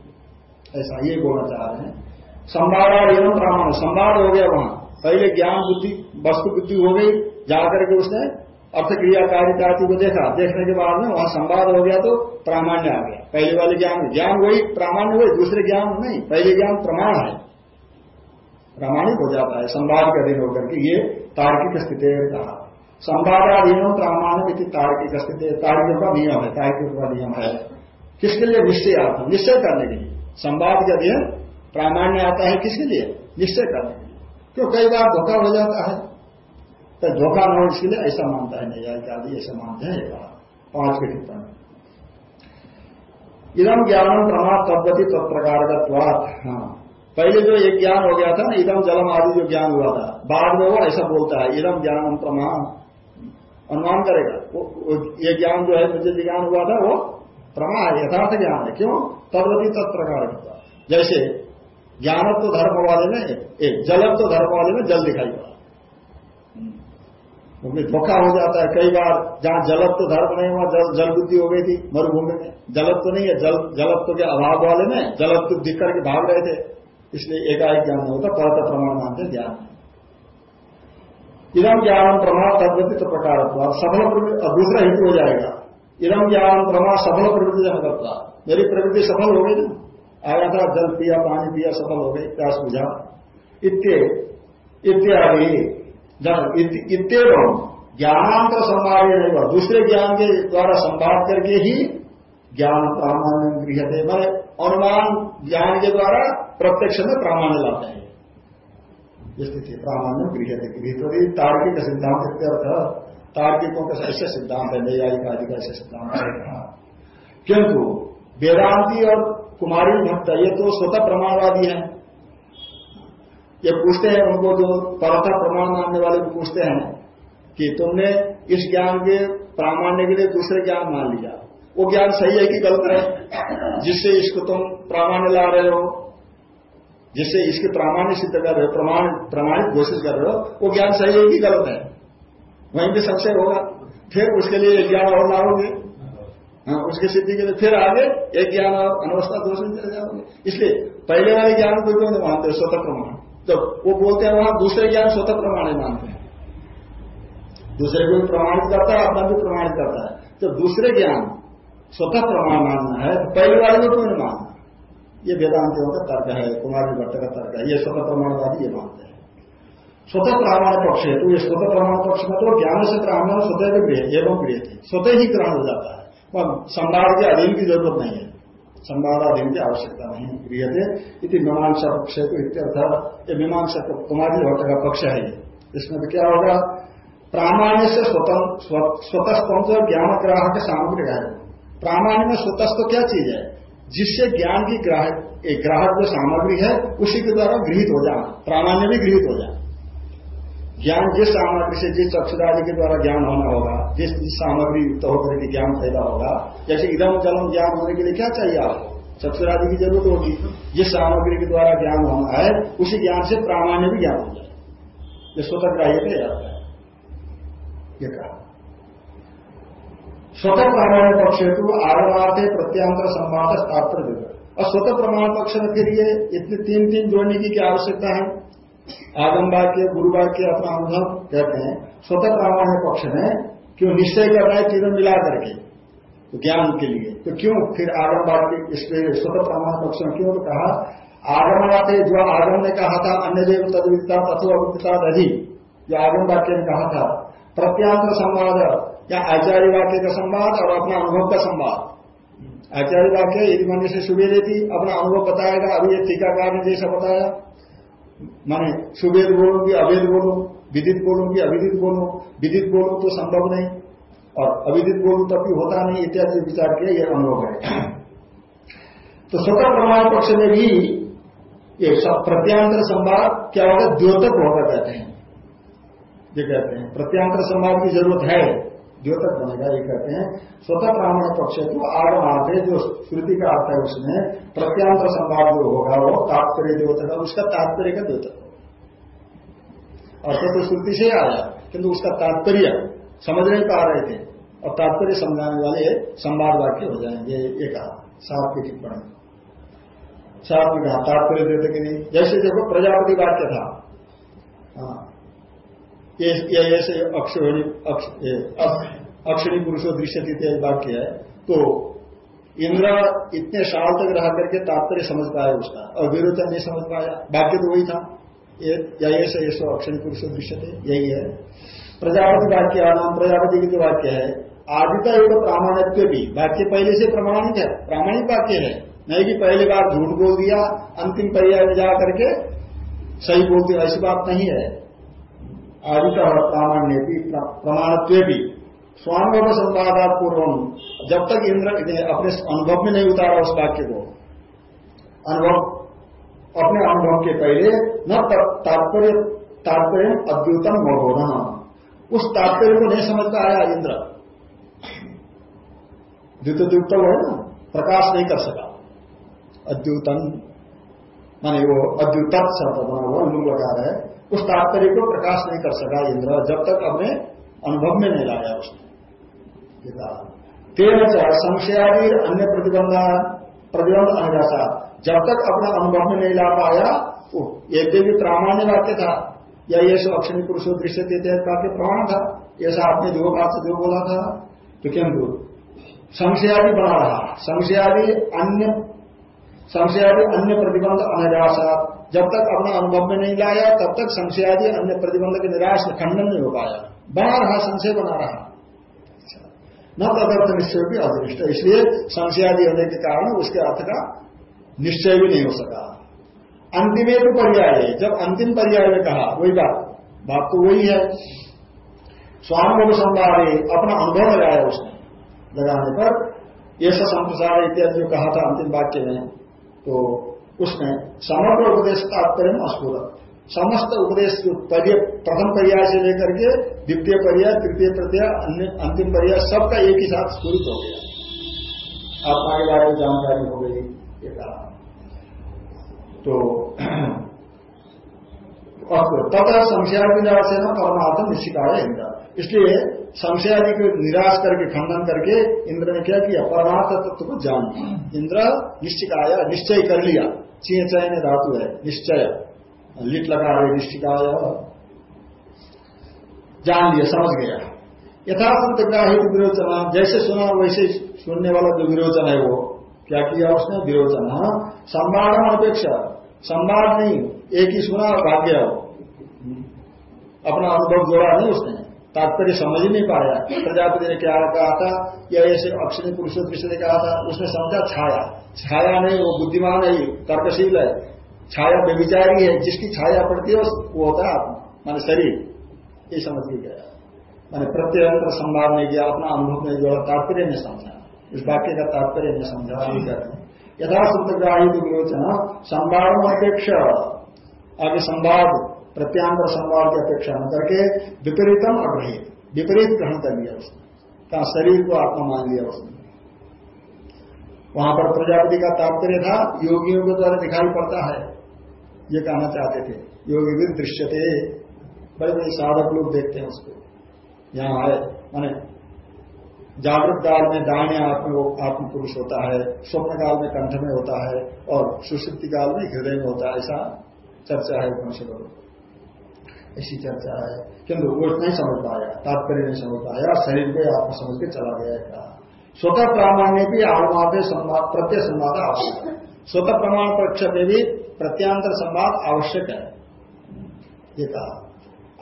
Speaker 2: ऐसा ये बोलना चाह रहे हैं। संवाद एवं प्रमाण, संवाद हो गया वहाँ। पहले ज्ञान बुद्धि, वस्तु बुद्धि हो गई, जाकर के उसने अर्थ क्रियाकारिता को देखा देखने के बाद में वहाँ संवाद हो गया तो प्रामाण्य आ गया। पहले वाले ज्ञान ज्ञान वही प्रामाण्य हुए, दूसरे ज्ञान नहीं। पहले ज्ञान प्रमाण है। प्रामाणिक हो जाता है, संवाद के अधीन होकर के ये तार्किक स्थिति कहा। संवादाधीन प्रामाणिक तार्किक स्थिति तार्किक का नियम है, तार्किक का नियम है। किसके लिए? निश्चय आता निश्चय करने के लिए। संवाद के अधीन प्रामाण्य आता है किसके लिए? निश्चय करने के लिए। क्यों? कई बार धोखा हो जाता है। तो धोखा न हो इसके लिए ऐसा मानता है, नहीं आदि ऐसा मानते हैं पाँच के टिप्पणी इदम ज्ञान प्रमाण तद्वती तत्प्रकार हाँ। पहले जो एक ज्ञान हो गया था ना इदम जलम आदि जो ज्ञान हुआ था, बाद में वो ऐसा बोलता है इदम ज्ञान प्रमाण। अनुमान करेगा ये ज्ञान जो है, मुझे ज्ञान हुआ था, वो प्रमाण यथार्थ ज्ञान है। क्यों? तद्वती तत्प्रकार जैसे ज्ञानत्व धर्म वाले में, एक जलत्व धर्म वाले में जल दिखाई पड़ा। क्योंकि धोखा हो जाता है। कई बार जहाँ जलत्व धर्म नहीं हुआ जल जल बुद्धि हो गई थी मरुभूमि में। जलत्व नहीं है, जल जलत्व के अभाव वाले में? जलत्व दिख करके भाग रहे थे। इसलिए एकाएक ज्ञान नहीं होता परत प्रमाण मानते ज्ञान इधम ज्ञान प्रमाण तद्वती तो प्रकार सफल प्रवृत्ति दूसरा हित हो जाएगा। इधम ज्ञान प्रमाण सफल प्रवृत्ति जन करता मेरी प्रवृत्ति सफल हो गई ना? आया था, जल पिया, पानी पिया सफल हो गई, प्यास बुझा। इत्यादि। इतम ज्ञानांतर संवाद नहीं दूसरे ज्ञान के द्वारा संवाद करके ही ज्ञान प्रामाण्य गृह मैं अनुमान ज्ञान के द्वारा प्रत्यक्ष में प्रामाण्य लाते हैं। स्थिति प्रामाण्य गृह थे गृह तार्किक सिद्धांत अर्थ, तार्किकों का ऐसे सिद्धांत है नैयायिक आदि का ऐसे सिद्धांत है। किंतु वेदांति और कुमारी भक्त, ये तो स्वतः प्रमाणवादी है। ये पूछते हैं, उनको जो परथा प्रमाण मानने वाले को पूछते हैं कि तुमने इस ज्ञान के प्रामाण्य के लिए दूसरे ज्ञान मान लिया। वो ज्ञान सही है कि गलत है? जिससे इसको तुम प्रामाण्य ला रहे हो, जिससे इसके प्रामाण्य सिद्ध कर रहे हो, प्रमाण, प्रमाणित घोषित कर रहे हो, वो ज्ञान सही है कि गलत है? वहीं भी संशय होगा। फिर उसके लिए एक ज्ञान और लाओगे हाँ उसकी सिद्धि के लिए फिर आगे एक ज्ञान और अनवस्था दोष चले जाओगे। इसलिए पहले वाले ज्ञान को क्यों नहीं मानते, स्वतः प्रमाण। तो वो बोलते हैं वहाँ दूसरे ज्ञान स्वतः प्रमाण मानते हैं। दूसरे को प्रमाणित करता है, अपना भी प्रमाणित करता है। तो दूसरे ज्ञान स्वतः प्रमाण मानना है तो पहले वाले को क्यों नहीं मानना? ये वेदांतियों का तर्क है, कुमार भट्ट का तर्क है, ये स्वतः प्रमाणवादी ये मानते हैं। स्वतः प्रमाण पक्ष है तो ये स्वतः प्रमाण पक्ष में तो ज्ञान से प्राण स्वतः एवं गृह थे स्वतः ही ग्रहण हो जाता है। संवाद के अधीन की ज़रूरत नहीं है। संवादाधीन की आवश्यकता नहीं इति मीमांसा पक्ष को इत्यर्थ, ये मीमांसा कुमारी भट्ट का पक्ष है ये। इसमें तो क्या होगा? प्रामाण्य से स्वतः ज्ञान ग्राहक सामग्री है। प्रामाण्य में स्वतस्थ क्या चीज़ है? जिससे ज्ञान की ग्राहक ग्राहक जो सामग्री है, उसी के द्वारा गृहित हो जाना। प्रामाण्य भी गृहित हो जाए ज्ञान, जिस सामग्री से जिस चक्षुरादि के द्वारा ज्ञान होना होगा, जिस जिस सामग्री युक्त होकर के ज्ञान पैदा होगा, जैसे इधम जलम ज्ञान होने के लिए क्या चाहिए आपको? चक्षुरादि की ज़रूरत होगी। जिस सामग्री के द्वारा ज्ञान होना है, उसी ज्ञान से प्रामाण्य भी ज्ञान हो जाए ये स्वतः ग्राह्य पे जाता है। ये कहा। स्वतः प्रामाण्य पक्ष हेतु आरणार्थ प्रत्यांतर संवाद तात्पर्य और स्वतः प्रमाण पक्ष में फिर ये इतने तीन तीन जोड़ने की क्या आवश्यकता है? आगम वाक्य, गुरु वाक्य अपना अनुभव कहते हैं। स्वतः प्रामाण्य पक्ष में, क्यों निश्चय कर रहा है तीनों मिला करके? तो ज्ञान के लिए। तो क्यों फिर आगम वाक्य इसके स्वतः प्रामाण्य पक्ष में? क्यों? तो कहा, आगम वाक्य जो आगम ने कहा था, अन्य देव तदविता तत्व अविता अधि जो आगम वाक्य ने कहा था प्रत्यांतर संवाद, या आचार्य वाक्य का संवाद और अपना अनुभव का संवाद। आचार्य वाक्य यदि मन से सुबह देती अपना अनुभव बताएगा, अभी ये टीकाकार ने जैसा बताया। माने सुवेद बोलूँ कि अवेद बोलो, विदित बोलूँ कि अविदित बोलो, विदित बोलो तो संभव नहीं, और अविदित बोलूँ तब भी होता नहीं, इत्यादि विचार किया यह अनुभव है। तो स्वतः प्रमाण पक्ष में भी ये प्रत्यांतर संवाद क्या होगा द्योतक होगा कहते हैं। ये कहते हैं, प्रत्यांतर संवाद की ज़रूरत है। द्योतक बनेगा ये कहते हैं, स्वतः ब्राह्मण पक्ष तो है, जो श्रुति का अर्थ है उसमें प्रत्यांतर संवाद जो होगा वो तात्पर्य द्योतक है, उसका तात्पर्य का द्योतक अर्थ तो श्रुति से आया, किंतु उसका तात्पर्य, समझ नहीं पा रहे थे, और तात्पर्य समझाने वाले संवाद वाक्य हो जाएँगे, ये कहा सात की टिप्पणी। सात कहा, तात्पर्य देते कि नहीं, जैसे देखो प्रजापति वाक्य था। ये ये ऐसे अक्षरी अक्षरी पुरुषो दृश्य इत्यादि वाक्य है तो इंद्र इतने साल तक रह करके तात्पर्य समझ पाया उसका, और विरोचन नहीं समझ पाया वाक्य तो वही था। या ऐसे ऐसो अक्षरी पुरुषो दृश्य थे, यही है। प्रजापति वाक्य, नाम प्रजापति की जो वाक्य है आदिता एवं प्रामाणित्व भी, वाक्य पहले से प्रमाणित है, प्रामाणिक वाक्य है, नहीं कि पहली बार झूठ बोल दिया, अंतिम पर्याय में जा करके सही बोलते ऐसी बात नहीं है। आदिता प्रामाण्य भी प्रमाणत्व भी स्वानुभव संवादात पूर्व जब तक इंद्र अपने अनुभव में नहीं उतारा उस वाक्य को, अनुभव, अपने अनुभव के पहले न तात्पर्य तात्पर्य अद्युतम महोना उस तात्पर्य को नहीं समझ पाया इंद्र। द्वितीयुक्त है ना, प्रकाश नहीं कर सका। अद्युतन माने वो अद्युत शब्द बना हुआ लुंग लगा रहा उस तात्पर्य को प्रकाश नहीं कर सका इंद्र, जब तक अपने अनुभव में नहीं लाया उसने। तेरह चार संशयादि अन्य प्रतिबंध प्रतिबंध अनगासा जब तक अपना अनुभव में नहीं ला पाया एक भी प्रामाण्य वाक्य था। या ये सब अक्षणी पुरुषों दृश्य देते वाक्य प्रमाण था। ऐसा आपने जो बात से जो बोला था तो किंतु संशयादि बना रहा। संशयादि अन्य संशयादि अन्य प्रतिबंध अनगासा जब तक अपना अनुभव में नहीं लाया, तब तक संशयादि अन्य प्रतिबंध के निराश में खंडन नहीं हो पाया। बना रहा, संशय बना रहा। न तदर्थ निश्चय भी अदृष्ट। इसलिए संशयादि होने के कारण उसके अर्थ का निश्चय भी नहीं हो सका। अंतिम तो पर्याय जब अंतिम पर्याय में कहा, वही बात बात तो वही है। स्वानुभव संवाद अपना अनुभव लगाया उसने। लगाने पर ये संप्रसार इत्यादि जो कहा था अंतिम वाक्य में तो उसने समग्र उपदेश तात्पर्य अस्फुरत समस्त उपदेश पर्य, प्रथम पर्याय से लेकर के द्वितीय पर्याय, तृतीय प्रत्यय अंतिम पर्याय सबका एक ही साथ स्फूरित हो गया। आत्मा के बारे में जानकारी हो गई, ये कहा। तो तथा निराश है ना परमात्म निश्चिकाय इंद्र इसलिए संशयादि को निराश करके, खंडन करके इंद्र ने क्या किया परमार्थ तत्व को जान। इंद्र निश्चिकाया, निश्चय कर लिया। चय में धातु है, निश्चय। लिट लगा रहे निष्ठिकाय जान लिया, समझ गया। यथासंत ग्राहित विरोचना, जैसे सुना वैसे सुनने वाला जो विरोचन है वो, क्या किया उसने? विरोचन। संवाद अपेक्षा। संवाद नहीं, एक ही सुना, भाग्य। हो अपना अनुभव जोड़ा नहीं उसने। तात्पर्य समझ ही नहीं पाया। प्रजापति ने क्या कहा था? या ऐसे अक्षर पुरुषों दृश्य ने कहा था? उसने समझा, छाया। छाया नहीं, वो बुद्धिमान है, तर्कशील है। छाया व्यविचारी है, जिसकी छाया पड़ती है, वो होता है माने शरीर। ये समझ के गया। मैंने प्रत्यंतर संभाव नहीं किया अपना अनुभव में जोड़ा तात्पर्य नहीं समझा। इस वाक्य का तात्पर्य नहीं समझा नहीं कहते हैं। यथाशुद्धग्राही विरोचन संवाद अपेक्षा आगे प्रत्यांतर संवाद की अपेक्षा न करके विपरीतम अग्रहित विपरीत ग्रहण कर लिया उसने। कहा, शरीर को आत्मा मान लिया उसने। वहाँ पर प्रजापति का तात्पर्य था, योगियों के द्वारा दिखाई पड़ता है। ये कहना चाहते थे, योगी भी दृश्य थे। बड़े बड़े साधक लोग देखते हैं उसको। यहाँ आए माने जागृत काल में दाहिने आत्म आत्म पुरुष होता है, स्वप्न काल में कंठ में होता है, और सुश्रुति काल में हृदय में होता है, ऐसा चर्चा है उपनिषदों ऐसी चर्चा है किंतु वो नहीं समझ पाया तात्पर्य नहीं समझ पाया शरीर को आत्म समझ के चला गया कहा। स्वतः प्रामाण्य भी आत्मा संवाद, प्रत्यय संवाद आवश्यक है। स्वतः प्रमाण पक्ष में भी प्रत्यांतर संवाद आवश्यक है। ये कहा।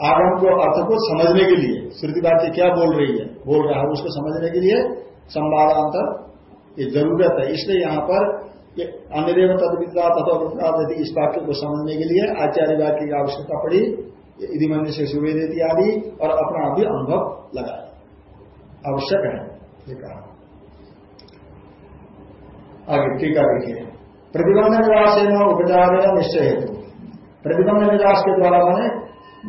Speaker 2: आगम को, अर्थ को समझने के लिए, श्रुति वाक्य क्या बोल रही है? बोल रहा है उसको समझने के लिए संवादांतर ये ज़रूरत है। इसलिए यहाँ पर अन्य तदविद्या तथा यदि इस वाक्य को समझने के लिए आचार्य वाक्य की आवश्यकता पड़ी। यदि मन से सुवेदित आदि और अपना भी अनुभव लगा आवश्यक है, ये कहा। आगे टीका देखिए। प्रतिबंध निराश है उपचार निश्चय हेतु। प्रतिबंध निराश के द्वारा मैंने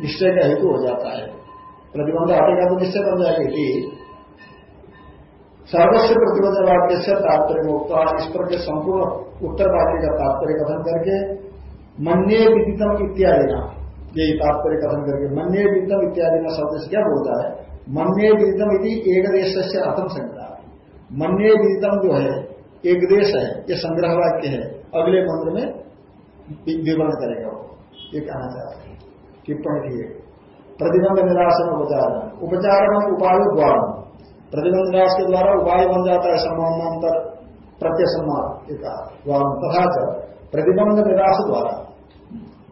Speaker 2: निश्चय का हेतु हो जाता है। प्रतिबंध हटेगा तो निश्चय बन जाएगी कि सर्वस्व प्रतिबंध वाक्य से तात्पर्य मुक्त इस के संपूर्ण उत्तर वाक्य का तात्पर्य कथन करके मन्य विदितम इत्यादि ना यही तात्पर्य कथन करके, मन्य विदितम इत्यादि का शब्द से क्या बोलता है? मन्य विदितम यदि एक देश से अथम संग्रह। मन्य विदितम जो है, एक देश है, ये संग्रह वाक्य है, अगले मंत्र में विवरण करेगा वो। ये कहना चाहते हैं। टिप्पणी की प्रतिबंध निराशन उपचार। उपचार में उपाय द्वारा प्रतिबंध निराश के द्वारा उपाय बन जाता है समानांतर प्रत्यय संवाद द्वारा तथा प्रतिबंध निराश द्वारा।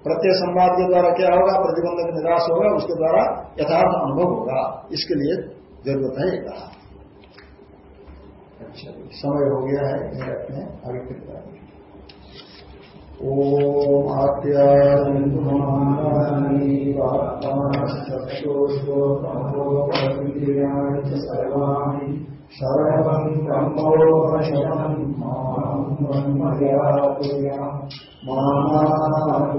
Speaker 2: प्रत्यय संवाद के द्वारा क्या होगा? प्रतिबंधक निराश होगा, उसके द्वारा यथार्थ अनुभव होगा। इसके लिए ज़रूरत है कहा अच्छा समय हो गया है अपने आगे फिर सर्वाणि सर्वं ब्रह्मोपनिषदं मानास्तु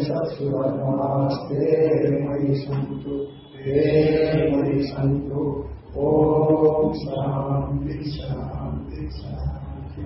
Speaker 2: संसत्सुरमास्ते मयि सन्तु हे मयि सन्तु ॐ शान्ति शान्ति शान्ति